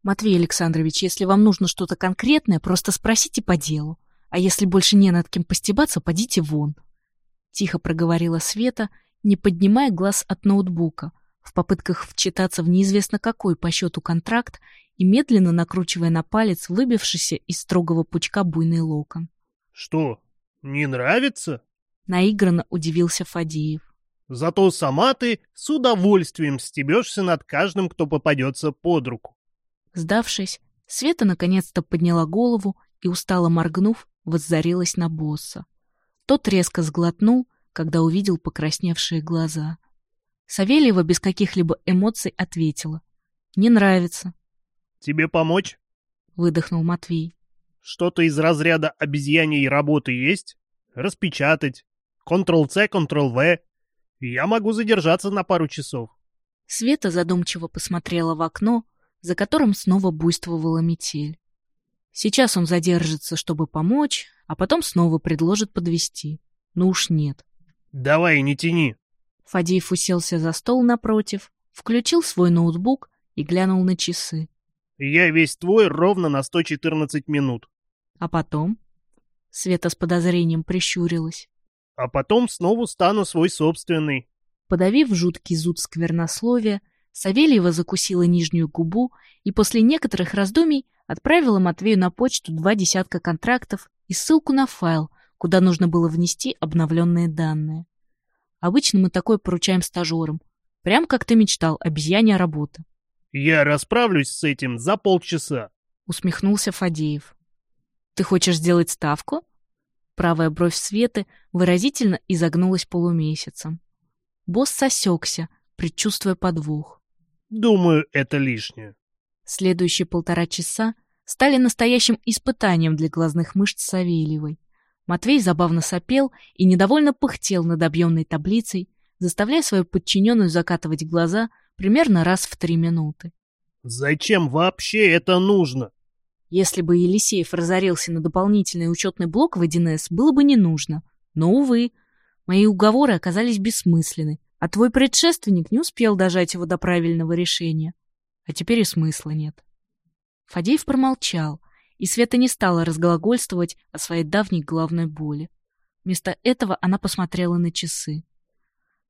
«Матвей Александрович, если вам нужно что-то конкретное, просто спросите по делу, а если больше не над кем постебаться, подите вон», — тихо проговорила Света, не поднимая глаз от ноутбука, в попытках вчитаться в неизвестно какой по счету контракт и медленно накручивая на палец выбившийся из строгого пучка буйный локон. «Что, не нравится?» Наигранно удивился Фадеев. Зато сама ты с удовольствием стебешься над каждым, кто попадется под руку. Сдавшись, Света наконец-то подняла голову и, устало моргнув, воззарилась на босса. Тот резко сглотнул, когда увидел покрасневшие глаза. Савельева без каких-либо эмоций ответила. «Не нравится». «Тебе помочь?» — выдохнул Матвей. «Что-то из разряда обезьяньей работы есть? Распечатать, Ctrl-C, Ctrl-V. Я могу задержаться на пару часов. Света задумчиво посмотрела в окно, за которым снова буйствовала метель. Сейчас он задержится, чтобы помочь, а потом снова предложит подвести. Ну уж нет. Давай, не тяни. Фадеев уселся за стол напротив, включил свой ноутбук и глянул на часы. Я весь твой ровно на 114 минут. А потом? Света с подозрением прищурилась а потом снова стану свой собственный. Подавив жуткий зуд сквернословия, Савельева закусила нижнюю губу и после некоторых раздумий отправила Матвею на почту два десятка контрактов и ссылку на файл, куда нужно было внести обновленные данные. Обычно мы такое поручаем стажерам. Прям как ты мечтал, обезьянья работа. «Я расправлюсь с этим за полчаса», — усмехнулся Фадеев. «Ты хочешь сделать ставку?» Правая бровь Светы выразительно изогнулась полумесяцем. Босс сосекся, предчувствуя подвох. «Думаю, это лишнее». Следующие полтора часа стали настоящим испытанием для глазных мышц Савельевой. Матвей забавно сопел и недовольно пыхтел над объемной таблицей, заставляя свою подчиненную закатывать глаза примерно раз в три минуты. «Зачем вообще это нужно?» Если бы Елисеев разорился на дополнительный учетный блок в 1С, было бы не нужно. Но, увы, мои уговоры оказались бессмысленны, а твой предшественник не успел дожать его до правильного решения. А теперь и смысла нет. Фадеев промолчал, и Света не стала разглагольствовать о своей давней головной боли. Вместо этого она посмотрела на часы.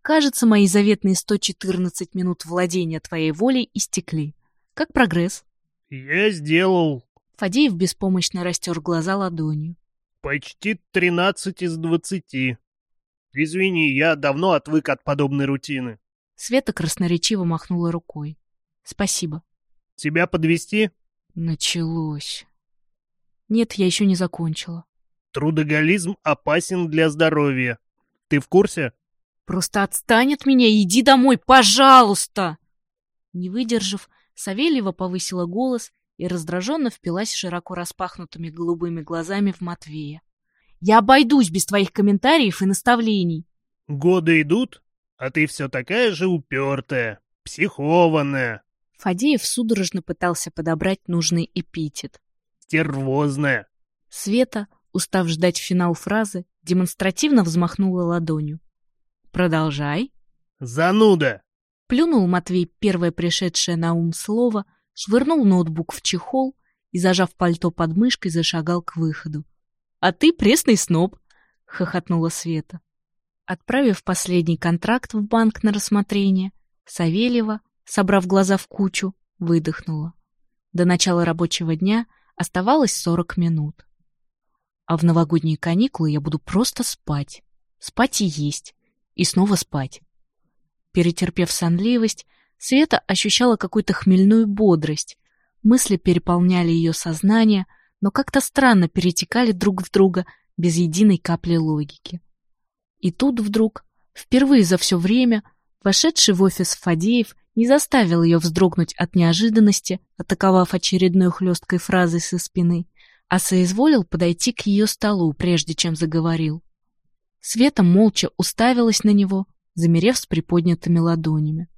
«Кажется, мои заветные 114 минут владения твоей волей истекли. Как прогресс?» «Я сделал Фадеев беспомощно растер глаза ладонью. «Почти тринадцать из двадцати. Извини, я давно отвык от подобной рутины». Света красноречиво махнула рукой. «Спасибо». «Тебя подвести? Началось. Нет, я еще не закончила. Трудоголизм опасен для здоровья. Ты в курсе? Просто отстань от меня и иди домой, пожалуйста! Не выдержав, Савельева повысила голос и раздраженно впилась широко распахнутыми голубыми глазами в Матвея. «Я обойдусь без твоих комментариев и наставлений!» «Годы идут, а ты все такая же упертая!» Психованная. Фадеев судорожно пытался подобрать нужный эпитет. Стервозная. Света, устав ждать финал фразы, демонстративно взмахнула ладонью. «Продолжай». «Зануда!» Плюнул Матвей первое пришедшее на ум слово, швырнул ноутбук в чехол и, зажав пальто под мышкой, зашагал к выходу. «А ты пресный сноб!» — хохотнула Света. Отправив последний контракт в банк на рассмотрение, Савельева, собрав глаза в кучу, выдохнула. До начала рабочего дня оставалось сорок минут. А в новогодние каникулы я буду просто спать. Спать и есть. И снова спать. Перетерпев сонливость, Света ощущала какую-то хмельную бодрость. Мысли переполняли ее сознание, но как-то странно перетекали друг в друга без единой капли логики. И тут вдруг, впервые за все время, вошедший в офис Фадеев не заставил ее вздрогнуть от неожиданности, атаковав очередной хлесткой фразой со спины, а соизволил подойти к ее столу, прежде чем заговорил. Света молча уставилась на него, замерев с приподнятыми ладонями.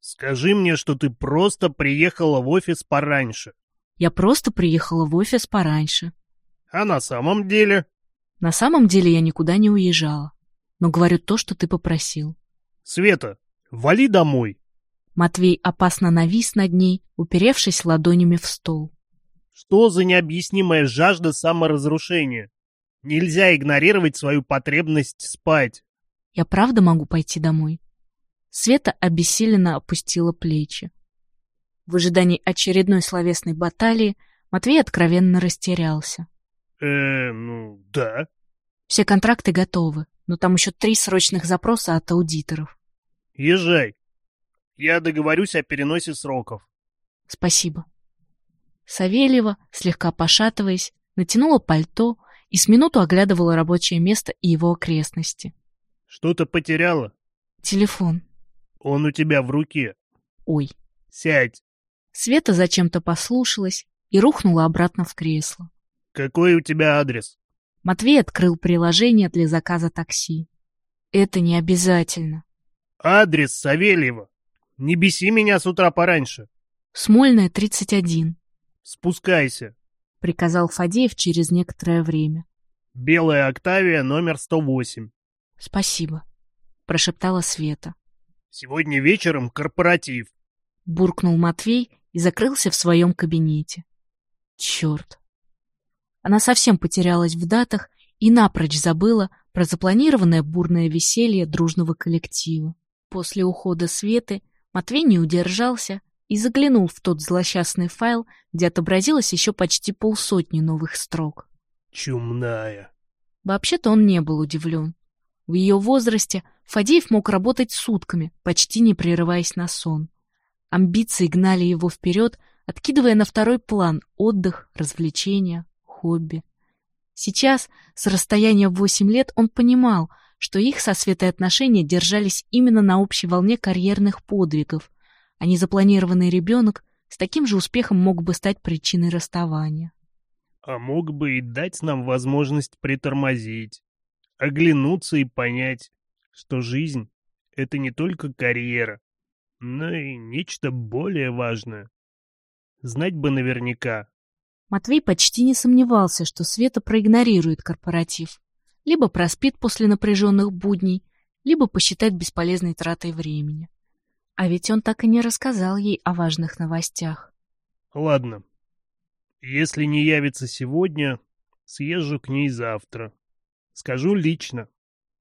«Скажи мне, что ты просто приехала в офис пораньше». «Я просто приехала в офис пораньше». «А на самом деле?» «На самом деле я никуда не уезжала, но говорю то, что ты попросил». «Света, вали домой». Матвей опасно навис над ней, уперевшись ладонями в стол. «Что за необъяснимая жажда саморазрушения? Нельзя игнорировать свою потребность спать». Я правда могу пойти домой? Света обессиленно опустила плечи. В ожидании очередной словесной баталии Матвей откровенно растерялся. э ну, да. Все контракты готовы, но там еще три срочных запроса от аудиторов. Езжай. Я договорюсь о переносе сроков. Спасибо. Савельева, слегка пошатываясь, натянула пальто и с минуту оглядывала рабочее место и его окрестности. Что-то потеряла? Телефон. Он у тебя в руке. Ой. Сядь. Света зачем-то послушалась и рухнула обратно в кресло. Какой у тебя адрес? Матвей открыл приложение для заказа такси. Это не обязательно. Адрес Савельева. Не беси меня с утра пораньше. Смольная, 31. Спускайся. Приказал Фадеев через некоторое время. Белая Октавия, номер 108. Спасибо. Прошептала Света. Сегодня вечером корпоратив. Буркнул Матвей и закрылся в своем кабинете. Черт. Она совсем потерялась в датах и напрочь забыла про запланированное бурное веселье дружного коллектива. После ухода Светы Матвей не удержался и заглянул в тот злосчастный файл, где отобразилось еще почти полсотни новых строк. Чумная. Вообще-то он не был удивлен. В ее возрасте Фадеев мог работать сутками, почти не прерываясь на сон. Амбиции гнали его вперед, откидывая на второй план отдых, развлечения, хобби. Сейчас, с расстояния в восемь лет, он понимал, что их со Светой отношения держались именно на общей волне карьерных подвигов, а незапланированный ребенок с таким же успехом мог бы стать причиной расставания. А мог бы и дать нам возможность притормозить, оглянуться и понять, что жизнь — это не только карьера, но и нечто более важное. Знать бы наверняка. Матвей почти не сомневался, что Света проигнорирует корпоратив. Либо проспит после напряженных будней, либо посчитает бесполезной тратой времени. А ведь он так и не рассказал ей о важных новостях. Ладно. Если не явится сегодня, съезжу к ней завтра. Скажу лично.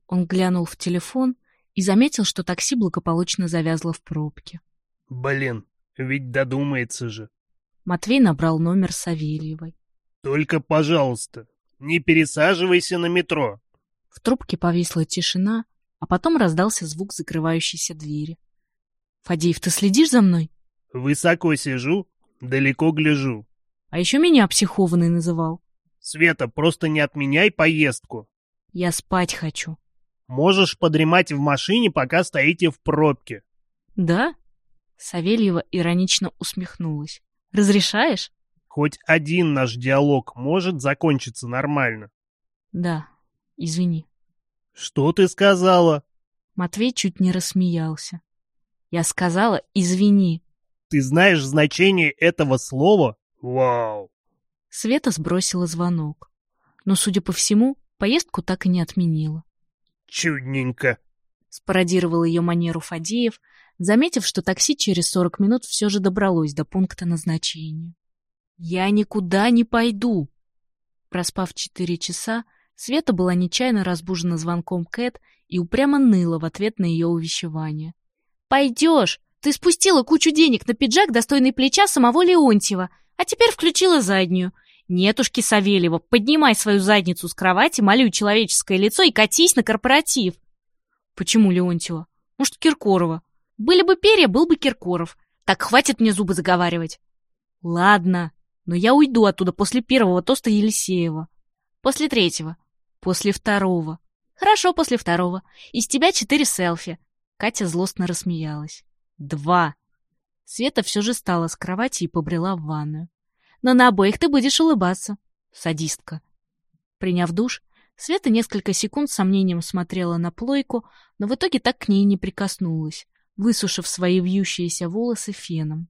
Он глянул в телефон и заметил, что такси благополучно завязло в пробке. Блин, ведь додумается же. Матвей набрал номер Савельевой. Только, пожалуйста, не пересаживайся на метро. В трубке повисла тишина, а потом раздался звук закрывающейся двери. «Фадеев, ты следишь за мной?» Высоко сижу, далеко гляжу. А еще меня психованный называл. Света, просто не отменяй поездку. Я спать хочу. Можешь подремать в машине, пока стоите в пробке. Да? Савельева иронично усмехнулась. Разрешаешь? Хоть один наш диалог может закончиться нормально. Да, извини. Что ты сказала? Матвей чуть не рассмеялся. Я сказала «извини». Ты знаешь значение этого слова? Вау! Света сбросила звонок. Но, судя по всему, поездку так и не отменила. Чудненько. Спародировал ее манеру Фадеев, заметив, что такси через сорок минут все же добралось до пункта назначения. «Я никуда не пойду!» Проспав четыре часа, Света была нечаянно разбужена звонком Кэт и упрямо ныла в ответ на ее увещевание. «Пойдешь! Ты спустила кучу денег на пиджак, достойный плеча самого Леонтьева, а теперь включила заднюю. Нетушки Савельева, поднимай свою задницу с кровати, молю человеческое лицо и катись на корпоратив!» «Почему Леонтьева? Может, Киркорова? Были бы перья, был бы Киркоров. Так хватит мне зубы заговаривать!» «Ладно, но я уйду оттуда после первого тоста Елисеева. После третьего. После второго. Хорошо, после второго. Из тебя четыре селфи. Катя злостно рассмеялась. Два. Света все же встала с кровати и побрела в ванную. Но на обоих ты будешь улыбаться. Садистка. Приняв душ, Света несколько секунд с сомнением смотрела на плойку, но в итоге так к ней не прикоснулась, высушив свои вьющиеся волосы феном.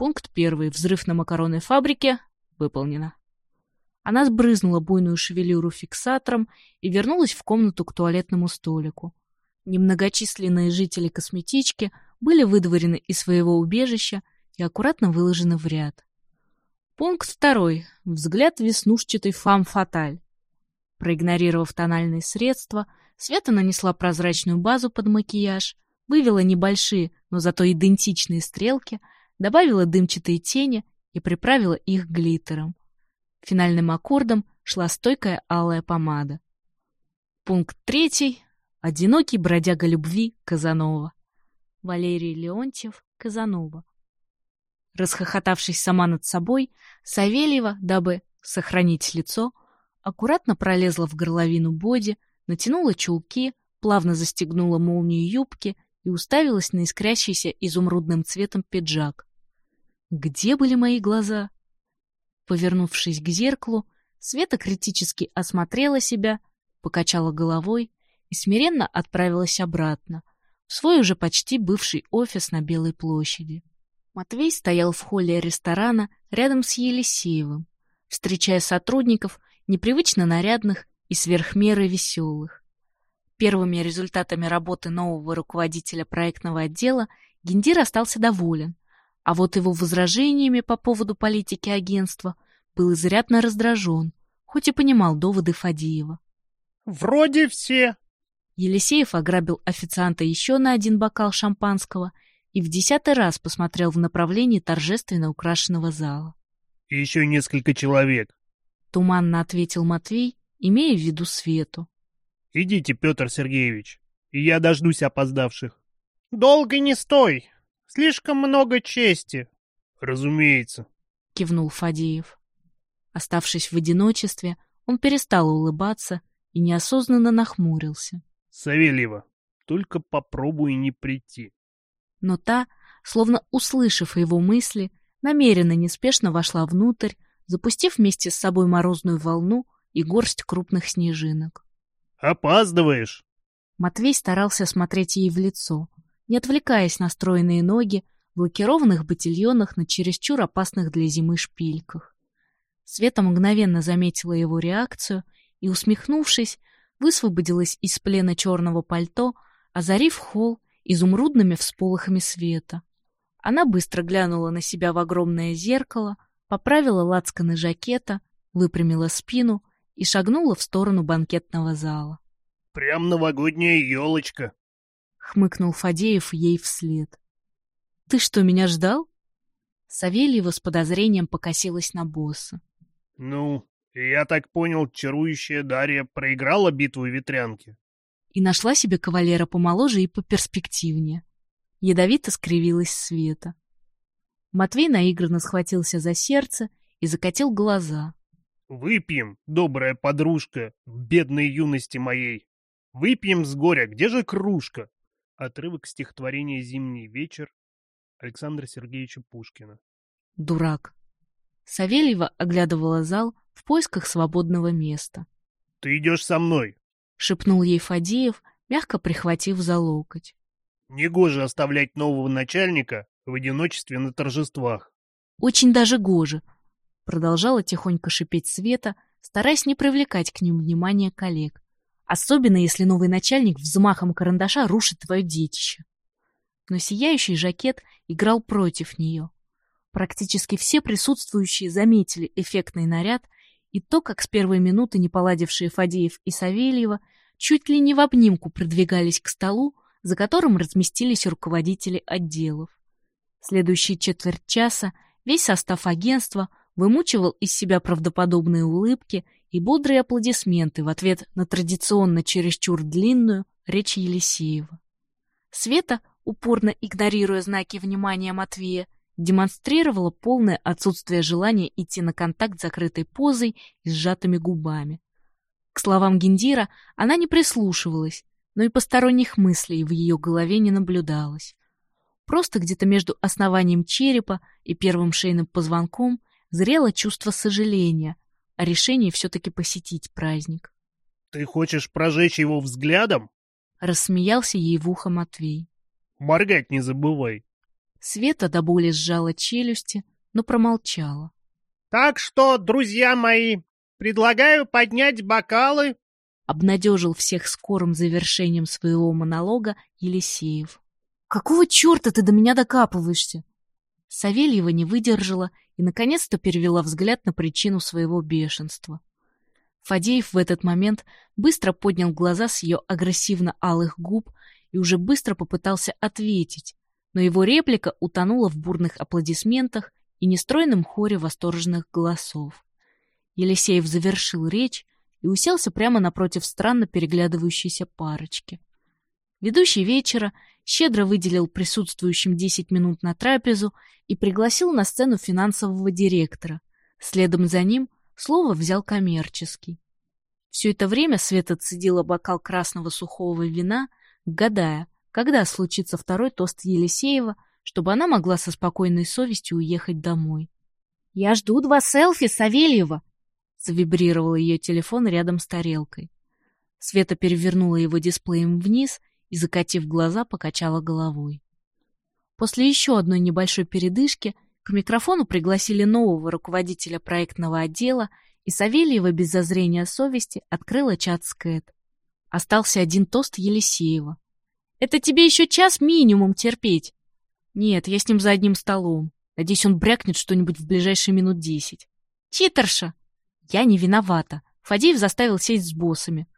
Пункт первый. Взрыв на макаронной фабрике. Выполнено. Она сбрызнула буйную шевелюру фиксатором и вернулась в комнату к туалетному столику. Немногочисленные жители косметички были выдворены из своего убежища и аккуратно выложены в ряд. Пункт второй. Взгляд веснушчатой фам-фаталь. Проигнорировав тональные средства, Света нанесла прозрачную базу под макияж, вывела небольшие, но зато идентичные стрелки, добавила дымчатые тени и приправила их глиттером. Финальным аккордом шла стойкая алая помада. Пункт третий. Одинокий бродяга любви Казанова. Валерий Леонтьев Казанова. Расхохотавшись сама над собой, Савельева, дабы сохранить лицо, аккуратно пролезла в горловину боди, натянула чулки, плавно застегнула молнию юбки и уставилась на искрящийся изумрудным цветом пиджак. Где были мои глаза? Повернувшись к зеркалу, Света критически осмотрела себя, покачала головой и смиренно отправилась обратно, в свой уже почти бывший офис на Белой площади. Матвей стоял в холле ресторана рядом с Елисеевым, встречая сотрудников, непривычно нарядных и сверхмеры веселых. Первыми результатами работы нового руководителя проектного отдела Гендир остался доволен, а вот его возражениями по поводу политики агентства был изрядно раздражен, хоть и понимал доводы Фадеева. «Вроде все». Елисеев ограбил официанта еще на один бокал шампанского и в десятый раз посмотрел в направлении торжественно украшенного зала. «И еще несколько человек», — туманно ответил Матвей, имея в виду Свету. «Идите, Петр Сергеевич, и я дождусь опоздавших». «Долго не стой!» Слишком много чести. Разумеется, кивнул Фадеев. Оставшись в одиночестве, он перестал улыбаться и неосознанно нахмурился. Савельева, только попробуй не прийти. Но та, словно услышав его мысли, намеренно неспешно вошла внутрь, запустив вместе с собой морозную волну и горсть крупных снежинок. «Опаздываешь!» Матвей старался смотреть ей в лицо, не отвлекаясь на стройные ноги в лакированных ботильонах на чересчур опасных для зимы шпильках. Света мгновенно заметила его реакцию и, усмехнувшись, высвободилась из плена черного пальто, озарив холл изумрудными всполохами света. Она быстро глянула на себя в огромное зеркало, поправила лацканы жакета, выпрямила спину и шагнула в сторону банкетного зала. «Прям новогодняя елочка!» Хмыкнул Фадеев ей вслед. Ты что, меня ждал? Савельева с подозрением покосилась на босса. Ну, я так понял, чарующая Дарья проиграла битву ветрянки. И нашла себе кавалера помоложе и поперспективнее. Ядовито скривилась Света. Матвей наигранно схватился за сердце и закатил глаза. «Выпьем, добрая подружка, бедной юности моей. Выпьем с горя, где же кружка?» Отрывок стихотворения «Зимний вечер» Александра Сергеевича Пушкина. Дурак. Савельева оглядывала зал в поисках свободного места. «Ты идешь со мной!» — шепнул ей Фадеев, мягко прихватив за локоть. Негоже оставлять нового начальника в одиночестве на торжествах. Очень даже гоже. Продолжала тихонько шипеть Света, стараясь не привлекать к ним внимания коллег. Особенно, если новый начальник взмахом карандаша рушит твое детище. Но сияющий жакет играл против нее. Практически все присутствующие заметили эффектный наряд и то, как с первой минуты не поладившие Фадеев и Савельева чуть ли не в обнимку продвигались к столу, за которым разместились руководители отделов. Следующие четверть часа весь состав агентства вымучивал из себя правдоподобные улыбки и бодрые аплодисменты в ответ на традиционно чересчур длинную речь Елисеева. Света, упорно игнорируя знаки внимания Матвея, демонстрировала полное отсутствие желания идти на контакт закрытой позой и сжатыми губами. К словам Гендира она не прислушивалась, но и посторонних мыслей в ее голове не наблюдалось. Просто где-то между основанием черепа и первым шейным позвонком зрело чувство сожаления о решении все-таки посетить праздник. «Ты хочешь прожечь его взглядом?» Рассмеялся ей в ухо Матвей. «Моргать не забывай». Света до боли сжала челюсти, но промолчала. «Так что, друзья мои, предлагаю поднять бокалы!» Обнадежил всех скорым завершением своего монолога Елисеев. «Какого черта ты до меня докапываешься?» Савельева не выдержала и, наконец-то, перевела взгляд на причину своего бешенства. Фадеев в этот момент быстро поднял глаза с ее агрессивно-алых губ и уже быстро попытался ответить, но его реплика утонула в бурных аплодисментах и нестройном хоре восторженных голосов. Елисеев завершил речь и уселся прямо напротив странно переглядывающейся парочки. Ведущий вечера щедро выделил присутствующим 10 минут на трапезу и пригласил на сцену финансового директора. Следом за ним слово взял коммерческий. Все это время Света цедила бокал красного сухого вина, гадая, когда случится второй тост Елисеева, чтобы она могла со спокойной совестью уехать домой. «Я жду два селфи Савельева!» Завибрировал ее телефон рядом с тарелкой. Света перевернула его дисплеем вниз и, закатив глаза, покачала головой. После еще одной небольшой передышки к микрофону пригласили нового руководителя проектного отдела, и Савельева без зазрения совести открыла чат с Кэт. Остался один тост Елисеева. «Это тебе еще час минимум терпеть!» «Нет, я с ним за одним столом. Надеюсь, он брякнет что-нибудь в ближайшие минут десять». «Читерша!» «Я не виновата. Фадеев заставил сесть с боссами».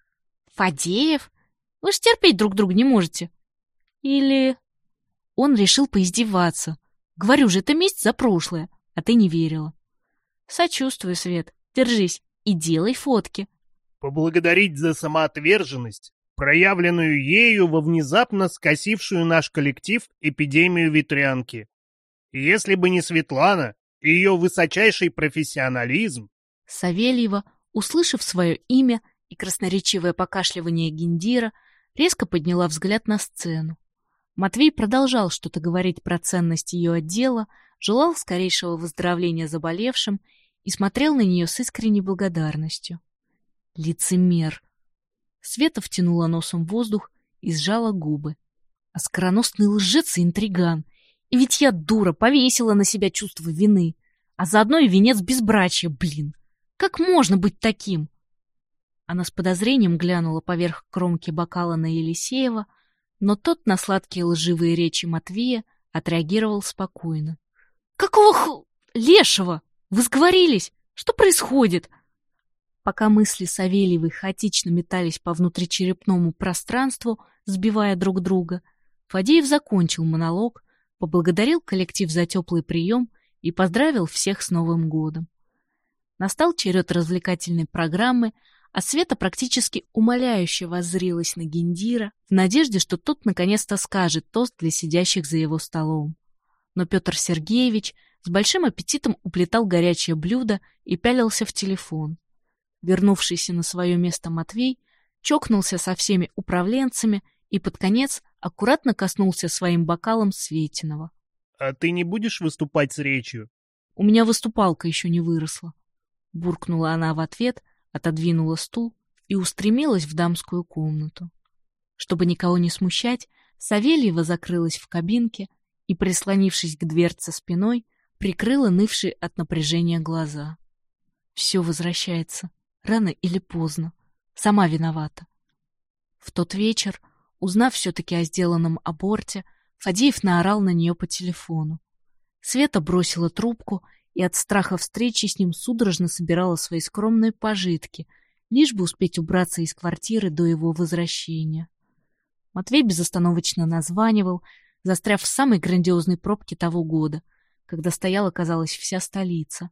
«Фадеев? Вы ж терпеть друг друга не можете. Или... Он решил поиздеваться. Говорю же, это месть за прошлое, а ты не верила. Сочувствую, Свет. Держись и делай фотки. Поблагодарить за самоотверженность, проявленную ею во внезапно скосившую наш коллектив эпидемию ветрянки. Если бы не Светлана и ее высочайший профессионализм... Савельева, услышав свое имя и красноречивое покашливание Гендира, резко подняла взгляд на сцену. Матвей продолжал что-то говорить про ценность ее отдела, желал скорейшего выздоровления заболевшим и смотрел на нее с искренней благодарностью. Лицемер. Света втянула носом воздух и сжала губы. Оскароносный лжец и интриган. И ведь я, дура, повесила на себя чувство вины. А заодно и венец безбрачия, блин. Как можно быть таким? Она с подозрением глянула поверх кромки бокала на Елисеева, но тот на сладкие лживые речи Матвея отреагировал спокойно. «Какого х... лешего? Вы сговорились? Что происходит?» Пока мысли Савельевой хаотично метались по внутричерепному пространству, сбивая друг друга, Фадеев закончил монолог, поблагодарил коллектив за теплый прием и поздравил всех с Новым годом. Настал черед развлекательной программы, а Света практически умоляюще воззрилась на Гендира в надежде, что тот наконец-то скажет тост для сидящих за его столом. Но Петр Сергеевич с большим аппетитом уплетал горячее блюдо и пялился в телефон. Вернувшийся на свое место Матвей чокнулся со всеми управленцами и под конец аккуратно коснулся своим бокалом Светиного. — А ты не будешь выступать с речью? — У меня выступалка еще не выросла. Буркнула она в ответ — отодвинула стул и устремилась в дамскую комнату. Чтобы никого не смущать, Савельева закрылась в кабинке и, прислонившись к дверце спиной, прикрыла нывшие от напряжения глаза. Все возвращается, рано или поздно. Сама виновата. В тот вечер, узнав все-таки о сделанном аборте, Фадеев наорал на нее по телефону. Света бросила трубку и от страха встречи с ним судорожно собирала свои скромные пожитки, лишь бы успеть убраться из квартиры до его возвращения. Матвей безостановочно названивал, застряв в самой грандиозной пробке того года, когда стояла, казалось, вся столица.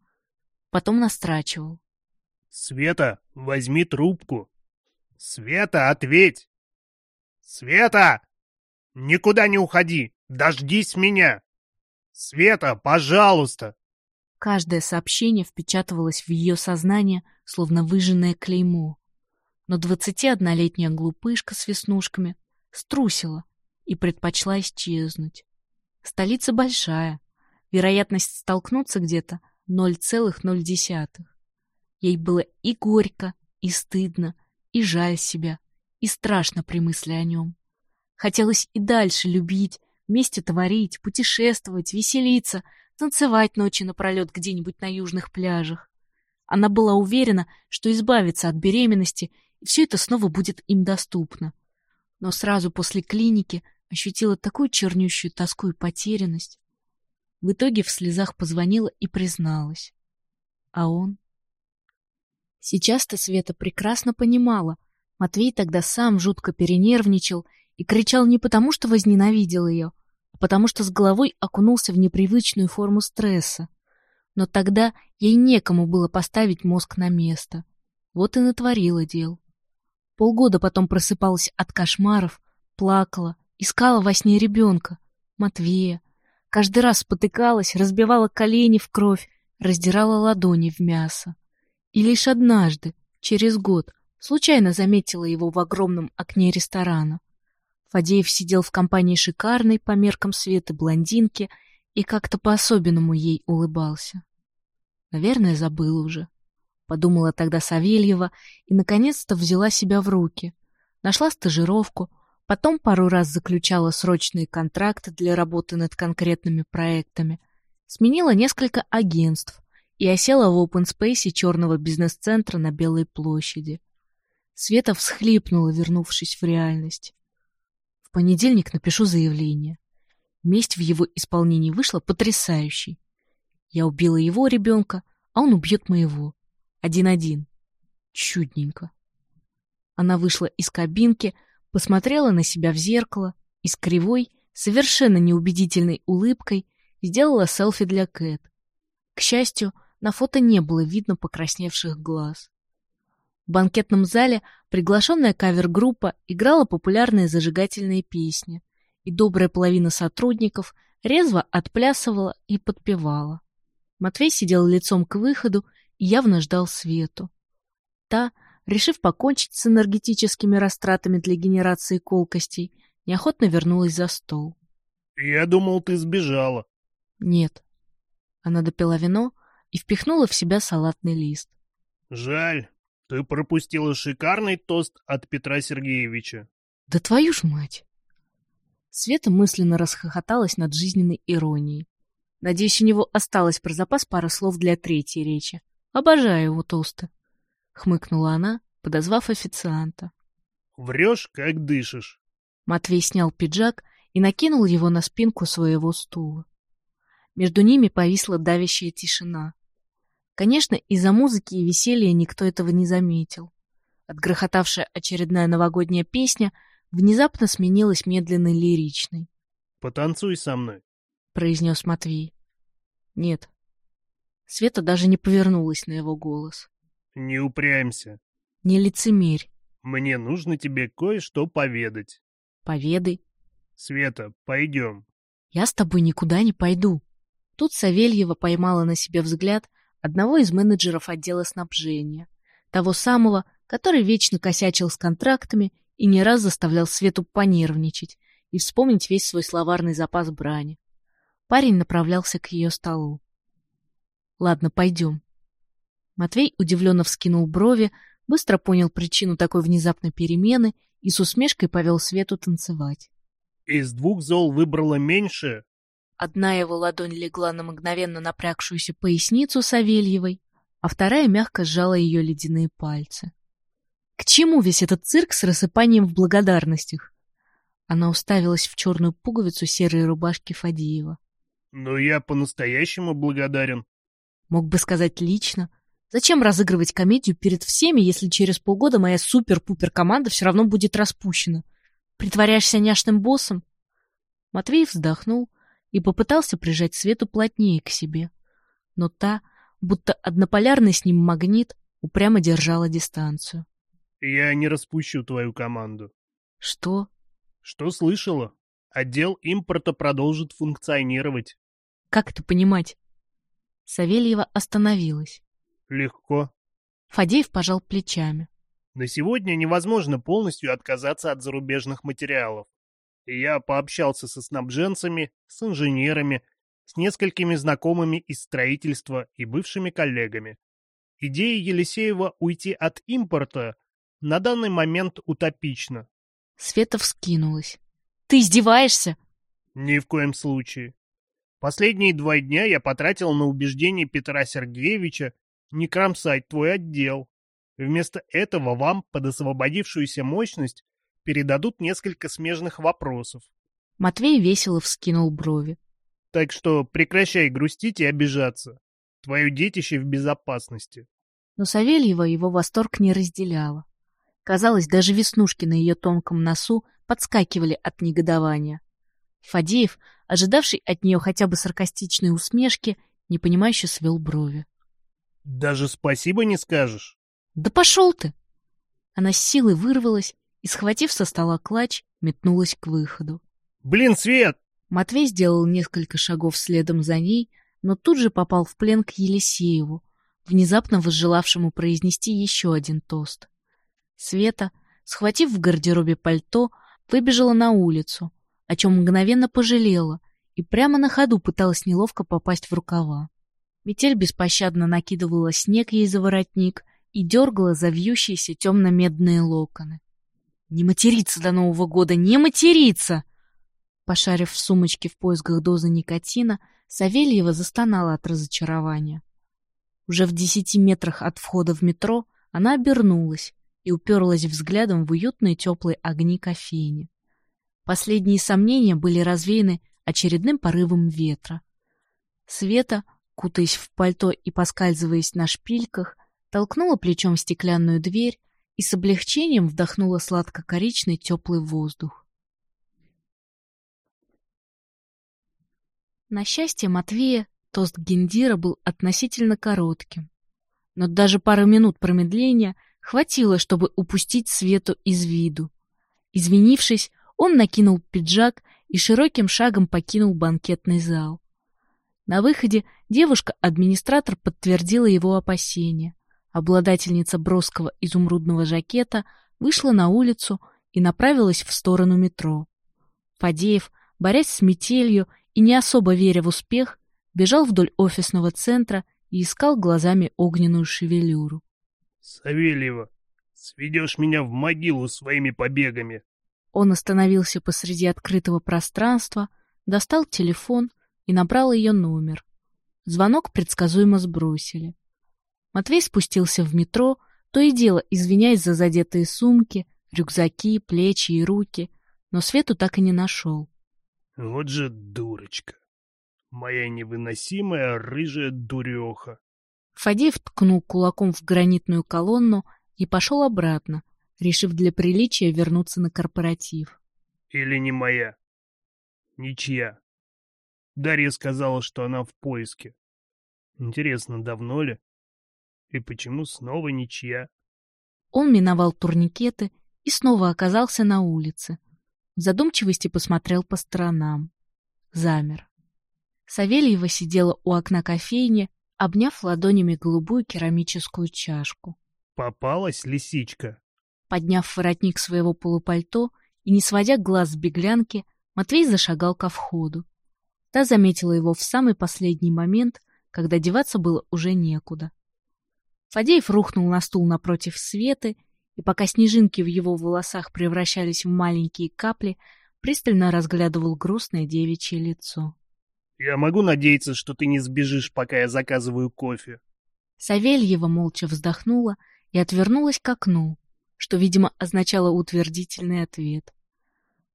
Потом настрачивал. «Света, возьми трубку!» «Света, ответь!» «Света! Никуда не уходи! Дождись меня!» «Света, пожалуйста!» Каждое сообщение впечатывалось в ее сознание, словно выжженное клеймо. Но двадцатиоднолетняя глупышка с веснушками струсила и предпочла исчезнуть. Столица большая, вероятность столкнуться где-то 0,0. Ей было и горько, и стыдно, и жаль себя, и страшно при мысли о нем. Хотелось и дальше любить, вместе творить, путешествовать, веселиться — танцевать ночи напролет где-нибудь на южных пляжах. Она была уверена, что избавится от беременности, и все это снова будет им доступно. Но сразу после клиники ощутила такую чернющую тоску и потерянность. В итоге в слезах позвонила и призналась. А он? Сейчас-то Света прекрасно понимала. Матвей тогда сам жутко перенервничал и кричал не потому, что возненавидел ее, потому что с головой окунулся в непривычную форму стресса. Но тогда ей некому было поставить мозг на место. Вот и натворила дел. Полгода потом просыпалась от кошмаров, плакала, искала во сне ребенка, Матвея. Каждый раз спотыкалась, разбивала колени в кровь, раздирала ладони в мясо. И лишь однажды, через год, случайно заметила его в огромном окне ресторана. Фадеев сидел в компании шикарной по меркам света блондинки и как-то по-особенному ей улыбался. Наверное, забыл уже. Подумала тогда Савельева и наконец-то взяла себя в руки. Нашла стажировку, потом пару раз заключала срочные контракты для работы над конкретными проектами, сменила несколько агентств и осела в open space черного бизнес-центра на Белой площади. Света всхлипнула, вернувшись в реальность. Понедельник напишу заявление. Месть в его исполнении вышла потрясающей. Я убила его ребенка, а он убьет моего. Один-один. Чудненько. Она вышла из кабинки, посмотрела на себя в зеркало и с кривой, совершенно неубедительной улыбкой сделала селфи для Кэт. К счастью, на фото не было видно покрасневших глаз. В банкетном зале приглашенная кавер-группа играла популярные зажигательные песни, и добрая половина сотрудников резво отплясывала и подпевала. Матвей сидел лицом к выходу и явно ждал Свету. Та, решив покончить с энергетическими растратами для генерации колкостей, неохотно вернулась за стол. «Я думал, ты сбежала». «Нет». Она допила вино и впихнула в себя салатный лист. «Жаль. Ты пропустила шикарный тост от Петра Сергеевича. Да твою ж мать! Света мысленно расхохоталась над жизненной иронией. Надеюсь, у него осталось про запас пара слов для третьей речи. Обожаю его тосты. Хмыкнула она, подозвав официанта. Врешь, как дышишь. Матвей снял пиджак и накинул его на спинку своего стула. Между ними повисла давящая тишина. Конечно, из-за музыки и веселья никто этого не заметил. Отгрохотавшая очередная новогодняя песня внезапно сменилась медленной лиричной. «Потанцуй со мной», — произнес Матвей. «Нет». Света даже не повернулась на его голос. «Не упрямься». «Не лицемерь». «Мне нужно тебе кое-что поведать». «Поведай». «Света, пойдем». «Я с тобой никуда не пойду». Тут Савельева поймала на себе взгляд, одного из менеджеров отдела снабжения, того самого, который вечно косячил с контрактами и не раз заставлял Свету понервничать и вспомнить весь свой словарный запас брани. Парень направлялся к ее столу. «Ладно, пойдем». Матвей удивленно вскинул брови, быстро понял причину такой внезапной перемены и с усмешкой повел Свету танцевать. Из двух зол выбрала меньше. Одна его ладонь легла на мгновенно напрягшуюся поясницу Савельевой, а вторая мягко сжала ее ледяные пальцы. К чему весь этот цирк с рассыпанием в благодарностях? Она уставилась в черную пуговицу серой рубашки Фадеева. Но я по-настоящему благодарен. Мог бы сказать лично. Зачем разыгрывать комедию перед всеми, если через полгода моя супер-пупер команда все равно будет распущена? Притворяешься няшным боссом? Матвеев вздохнул и попытался прижать Свету плотнее к себе. Но та, будто однополярный с ним магнит, упрямо держала дистанцию. Я не распущу твою команду. Что? Что слышала? Отдел импорта продолжит функционировать. Как это понимать? Савельева остановилась. Легко. Фадеев пожал плечами. На сегодня невозможно полностью отказаться от зарубежных материалов. Я пообщался со снабженцами, с инженерами, с несколькими знакомыми из строительства и бывшими коллегами. Идея Елисеева уйти от импорта на данный момент утопично. Света вскинулась. «Ты издеваешься?» «Ни в коем случае. Последние два дня я потратил на убеждение Петра Сергеевича не кромсать твой отдел. Вместо этого вам под освободившуюся мощность передадут несколько смежных вопросов. Матвей весело вскинул брови. Так что прекращай грустить и обижаться. Твое детище в безопасности. Но Савельева его восторг не разделяла. Казалось, даже веснушки на ее тонком носу подскакивали от негодования. Фадеев, ожидавший от нее хотя бы саркастичной усмешки, непонимающе свел брови. — Даже спасибо не скажешь? — Да пошел ты! Она с силой вырвалась и, схватив со стола клатч, метнулась к выходу. — Блин, Свет! Матвей сделал несколько шагов следом за ней, но тут же попал в плен к Елисееву, внезапно возжелавшему произнести еще один тост. Света, схватив в гардеробе пальто, выбежала на улицу, о чем мгновенно пожалела и прямо на ходу пыталась неловко попасть в рукава. Метель беспощадно накидывала снег ей за воротник и дергала завьющиеся темно-медные локоны. «Не материться до Нового года! Не материться!» Пошарив в сумочке в поисках дозы никотина, Савельева застонала от разочарования. Уже в десяти метрах от входа в метро она обернулась и уперлась взглядом в уютные теплые огни кофейни. Последние сомнения были развеяны очередным порывом ветра. Света, кутаясь в пальто и поскальзываясь на шпильках, толкнула плечом стеклянную дверь и с облегчением вдохнула сладко-коричный теплый воздух. На счастье Матвея тост Гендира был относительно коротким. Но даже пары минут промедления хватило, чтобы упустить Свету из виду. Извинившись, он накинул пиджак и широким шагом покинул банкетный зал. На выходе девушка-администратор подтвердила его опасения. Обладательница броского изумрудного жакета вышла на улицу и направилась в сторону метро. Фадеев, борясь с метелью и не особо веря в успех, бежал вдоль офисного центра и искал глазами огненную шевелюру. — Савельева, сведешь меня в могилу своими побегами. Он остановился посреди открытого пространства, достал телефон и набрал ее номер. Звонок предсказуемо сбросили. Матвей спустился в метро, то и дело извиняясь за задетые сумки, рюкзаки, плечи и руки, но Свету так и не нашел. Вот же дурочка. Моя невыносимая рыжая дуреха. Фадеев ткнул кулаком в гранитную колонну и пошел обратно, решив для приличия вернуться на корпоратив. Или не моя? Ничья. Дарья сказала, что она в поиске. Интересно, давно ли? И почему снова ничья? Он миновал турникеты и снова оказался на улице. В задумчивости посмотрел по сторонам. Замер. Савельева сидела у окна кофейни, обняв ладонями голубую керамическую чашку. «Попалась лисичка?» Подняв воротник своего полупальто и не сводя глаз с беглянки, Матвей зашагал ко входу. Та заметила его в самый последний момент, когда деваться было уже некуда. Фадеев рухнул на стул напротив Светы, и пока снежинки в его волосах превращались в маленькие капли, пристально разглядывал грустное девичье лицо. «Я могу надеяться, что ты не сбежишь, пока я заказываю кофе?» Савельева молча вздохнула и отвернулась к окну, что, видимо, означало утвердительный ответ.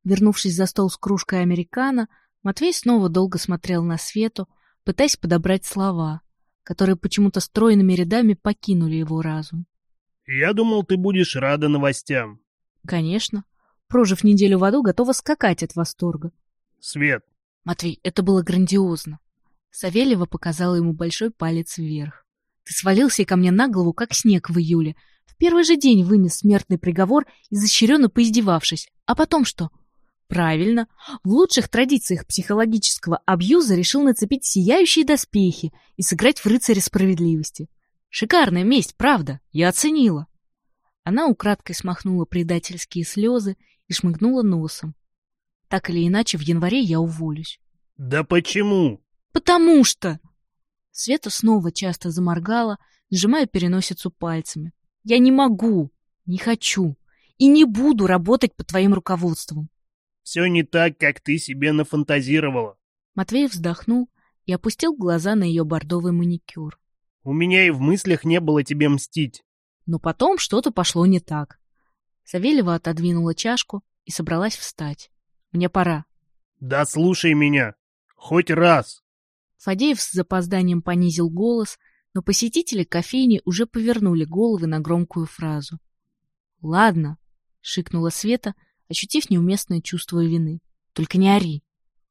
Вернувшись за стол с кружкой американо, Матвей снова долго смотрел на Свету, пытаясь подобрать слова, которые почему-то стройными рядами покинули его разум. «Я думал, ты будешь рада новостям». «Конечно. Прожив неделю в аду, готова скакать от восторга». «Свет». «Матвей, это было грандиозно». Савельева показала ему большой палец вверх. «Ты свалился ко мне на голову, как снег в июле. В первый же день вынес смертный приговор, изощренно поиздевавшись. А потом что?» Правильно. В лучших традициях психологического абьюза решил нацепить сияющие доспехи и сыграть в рыцаря справедливости. Шикарная месть, правда, я оценила. Она украдкой смахнула предательские слезы и шмыгнула носом. Так или иначе, в январе я уволюсь. Да почему? Потому что... Света снова часто заморгала, сжимая переносицу пальцами. Я не могу, не хочу и не буду работать под твоим руководством. Все не так, как ты себе нафантазировала. Матвей вздохнул и опустил глаза на ее бордовый маникюр. У меня и в мыслях не было тебе мстить. Но потом что-то пошло не так. Савельева отодвинула чашку и собралась встать. Мне пора. Да слушай меня. Хоть раз. Фадеев с запозданием понизил голос, но посетители кофейни уже повернули головы на громкую фразу. «Ладно», — шикнула Света, ощутив неуместное чувство вины. «Только не ори».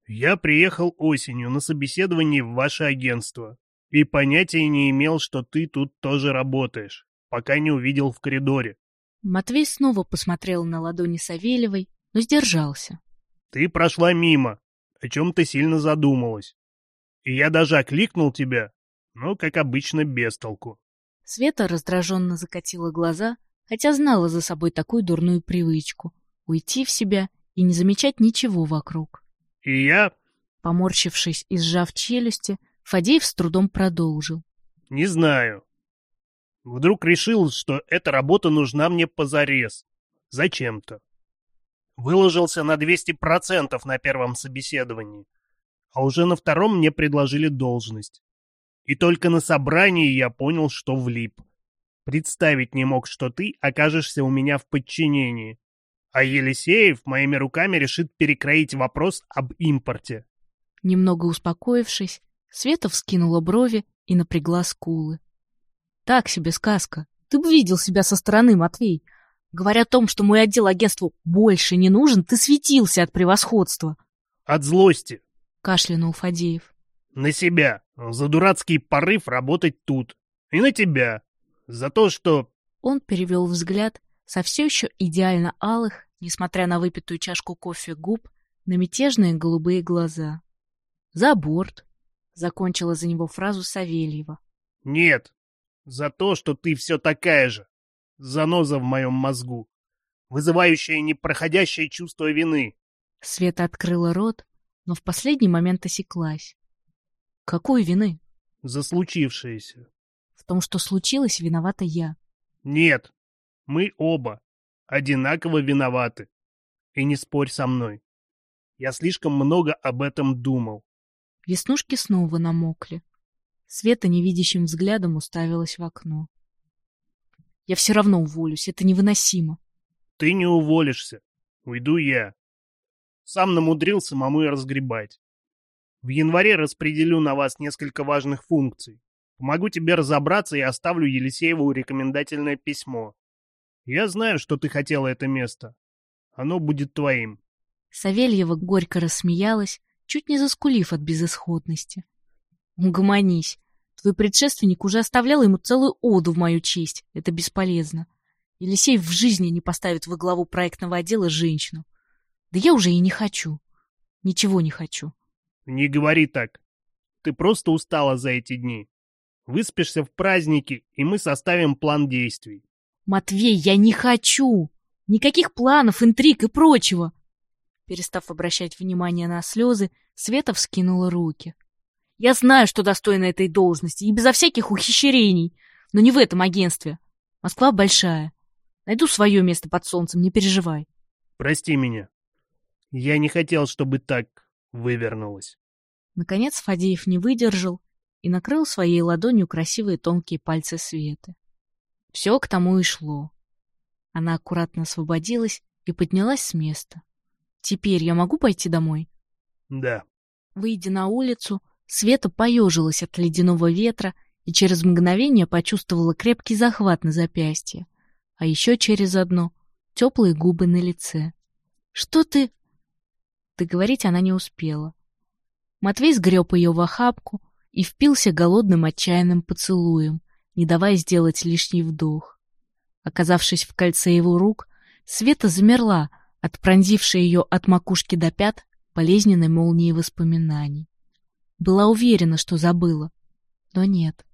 «Я приехал осенью на собеседование в ваше агентство и понятия не имел, что ты тут тоже работаешь, пока не увидел в коридоре». Матвей снова посмотрел на ладони Савельевой, но сдержался. «Ты прошла мимо, о чем ты сильно задумалась. И я даже окликнул тебя, но, как обычно, без толку». Света раздраженно закатила глаза, хотя знала за собой такую дурную привычку уйти в себя и не замечать ничего вокруг. «И я...» Поморщившись и сжав челюсти, Фадеев с трудом продолжил. «Не знаю. Вдруг решил, что эта работа нужна мне позарез. Зачем-то. Выложился на 200% на первом собеседовании, а уже на втором мне предложили должность. И только на собрании я понял, что влип. Представить не мог, что ты окажешься у меня в подчинении. А Елисеев моими руками решит перекроить вопрос об импорте. Немного успокоившись, Света вскинула брови и напрягла скулы. Так себе сказка. Ты бы видел себя со стороны, Матвей. Говоря о том, что мой отдел агентству больше не нужен, ты светился от превосходства. От злости. Кашлянул Фадеев. На себя. За дурацкий порыв работать тут. И на тебя. За то, что... Он перевел взгляд со все еще идеально алых, несмотря на выпитую чашку кофе губ, на мятежные голубые глаза. «За борт!» — закончила за него фразу Савельева. «Нет, за то, что ты все такая же. Заноза в моем мозгу, вызывающая непроходящее чувство вины». Света открыла рот, но в последний момент осеклась. «Какой вины?» «За случившееся». «В том, что случилось, виновата я». «Нет, мы оба одинаково виноваты. И не спорь со мной. Я слишком много об этом думал. Веснушки снова намокли. Света невидящим взглядом уставилась в окно. Я все равно уволюсь, это невыносимо. Ты не уволишься. Уйду я. Сам намудрил самому и разгребать. В январе распределю на вас несколько важных функций. Помогу тебе разобраться и оставлю Елисееву рекомендательное письмо. Я знаю, что ты хотела это место. Оно будет твоим. Савельева горько рассмеялась, чуть не заскулив от безысходности. Угомонись. Твой предшественник уже оставлял ему целую оду в мою честь. Это бесполезно. Елисей в жизни не поставит во главу проектного отдела женщину. Да я уже и не хочу. Ничего не хочу. Не говори так. Ты просто устала за эти дни. Выспишься в праздники, и мы составим план действий. «Матвей, я не хочу! Никаких планов, интриг и прочего!» Перестав обращать внимание на слезы, Света вскинула руки. «Я знаю, что достойна этой должности, и безо всяких ухищрений, но не в этом агентстве. Москва большая. Найду свое место под солнцем, не переживай». «Прости меня. Я не хотел, чтобы так вывернулось. Наконец Фадеев не выдержал и накрыл своей ладонью красивые тонкие пальцы Светы. Все к тому и шло. Она аккуратно освободилась и поднялась с места. «Теперь я могу пойти домой?» «Да». Выйдя на улицу, Света поежилась от ледяного ветра и через мгновение почувствовала крепкий захват на запястье, а еще через одно — теплые губы на лице. «Что ты...» Договорить она не успела. Матвей сгреб ее в охапку и впился голодным отчаянным поцелуем, не давая сделать лишний вдох. Оказавшись в кольце его рук, Света замерла от ее от макушки до пят болезненной молнии воспоминаний. Была уверена, что забыла, но нет.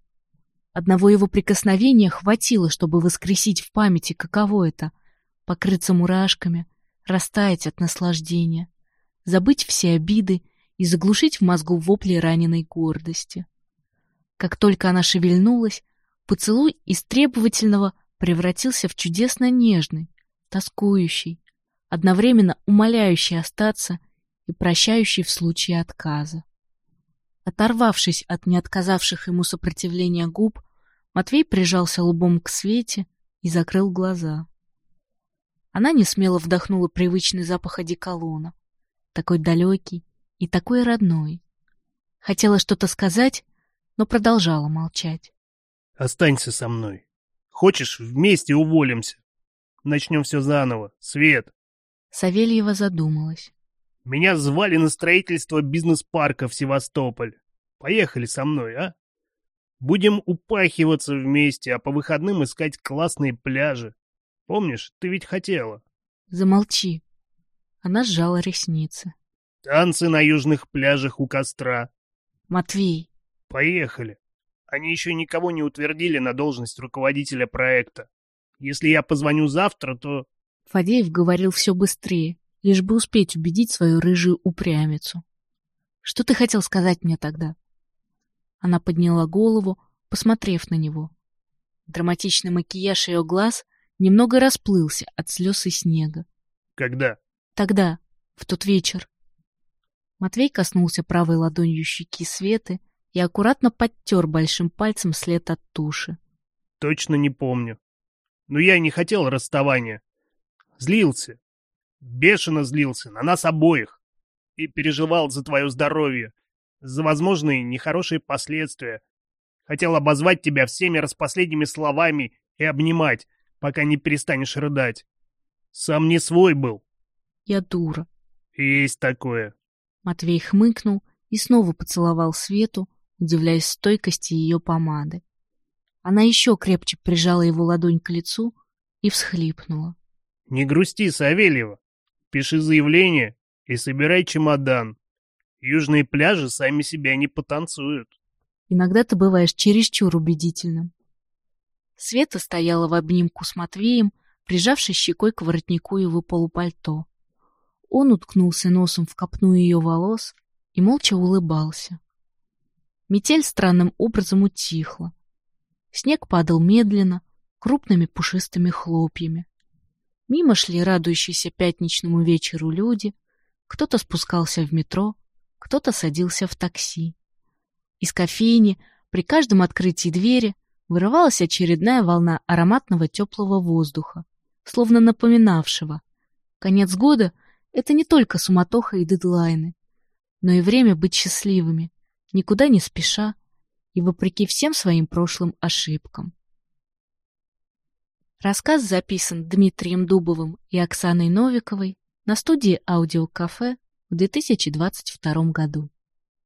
Одного его прикосновения хватило, чтобы воскресить в памяти, каково это — покрыться мурашками, растаять от наслаждения, забыть все обиды и заглушить в мозгу вопли раненой гордости. Как только она шевельнулась, поцелуй из требовательного превратился в чудесно нежный, тоскующий, одновременно умоляющий остаться и прощающий в случае отказа. Оторвавшись от неотказавших ему сопротивления губ, Матвей прижался лбом к Свете и закрыл глаза. Она не смело вдохнула привычный запах одеколона, такой далекий и такой родной. Хотела что-то сказать, но продолжала молчать. «Останься со мной. Хочешь, вместе уволимся. Начнем все заново. Свет!» Савельева задумалась. «Меня звали на строительство бизнес-парка в Севастополь. Поехали со мной, а? Будем упахиваться вместе, а по выходным искать классные пляжи. Помнишь, ты ведь хотела?» «Замолчи». Она сжала ресницы. «Танцы на южных пляжах у костра». «Матвей». «Поехали. Они еще никого не утвердили на должность руководителя проекта. Если я позвоню завтра, то...» Фадеев говорил все быстрее, лишь бы успеть убедить свою рыжую упрямицу. «Что ты хотел сказать мне тогда?» Она подняла голову, посмотрев на него. Драматичный макияж ее глаз немного расплылся от слез и снега. «Когда?» «Тогда, в тот вечер». Матвей коснулся правой ладонью щеки Светы и аккуратно подтер большим пальцем след от туши. «Точно не помню. Но я не хотел расставания. Злился. Бешено злился на нас обоих. И переживал за твое здоровье, за возможные нехорошие последствия. Хотел обозвать тебя всеми распоследними словами и обнимать, пока не перестанешь рыдать. Сам не свой был. Я дура. Есть такое. Матвей хмыкнул и снова поцеловал Свету, удивляясь стойкости ее помады. Она еще крепче прижала его ладонь к лицу и всхлипнула. «Не грусти, Савельева. Пиши заявление и собирай чемодан. Южные пляжи сами себя не потанцуют». «Иногда ты бываешь чересчур убедительным». Света стояла в обнимку с Матвеем, прижавшись щекой к воротнику его полупальто. Он уткнулся носом в копну ее волос и молча улыбался. Метель странным образом утихла. Снег падал медленно, крупными пушистыми хлопьями. Мимо шли радующиеся пятничному вечеру люди, кто-то спускался в метро, кто-то садился в такси. Из кофейни при каждом открытии двери вырывалась очередная волна ароматного теплого воздуха, словно напоминавшего. Конец года — это не только суматоха и дедлайны, но и время быть счастливыми, никуда не спеша и вопреки всем своим прошлым ошибкам. Рассказ записан Дмитрием Дубовым и Оксаной Новиковой на студии аудиокафе в 2022 году.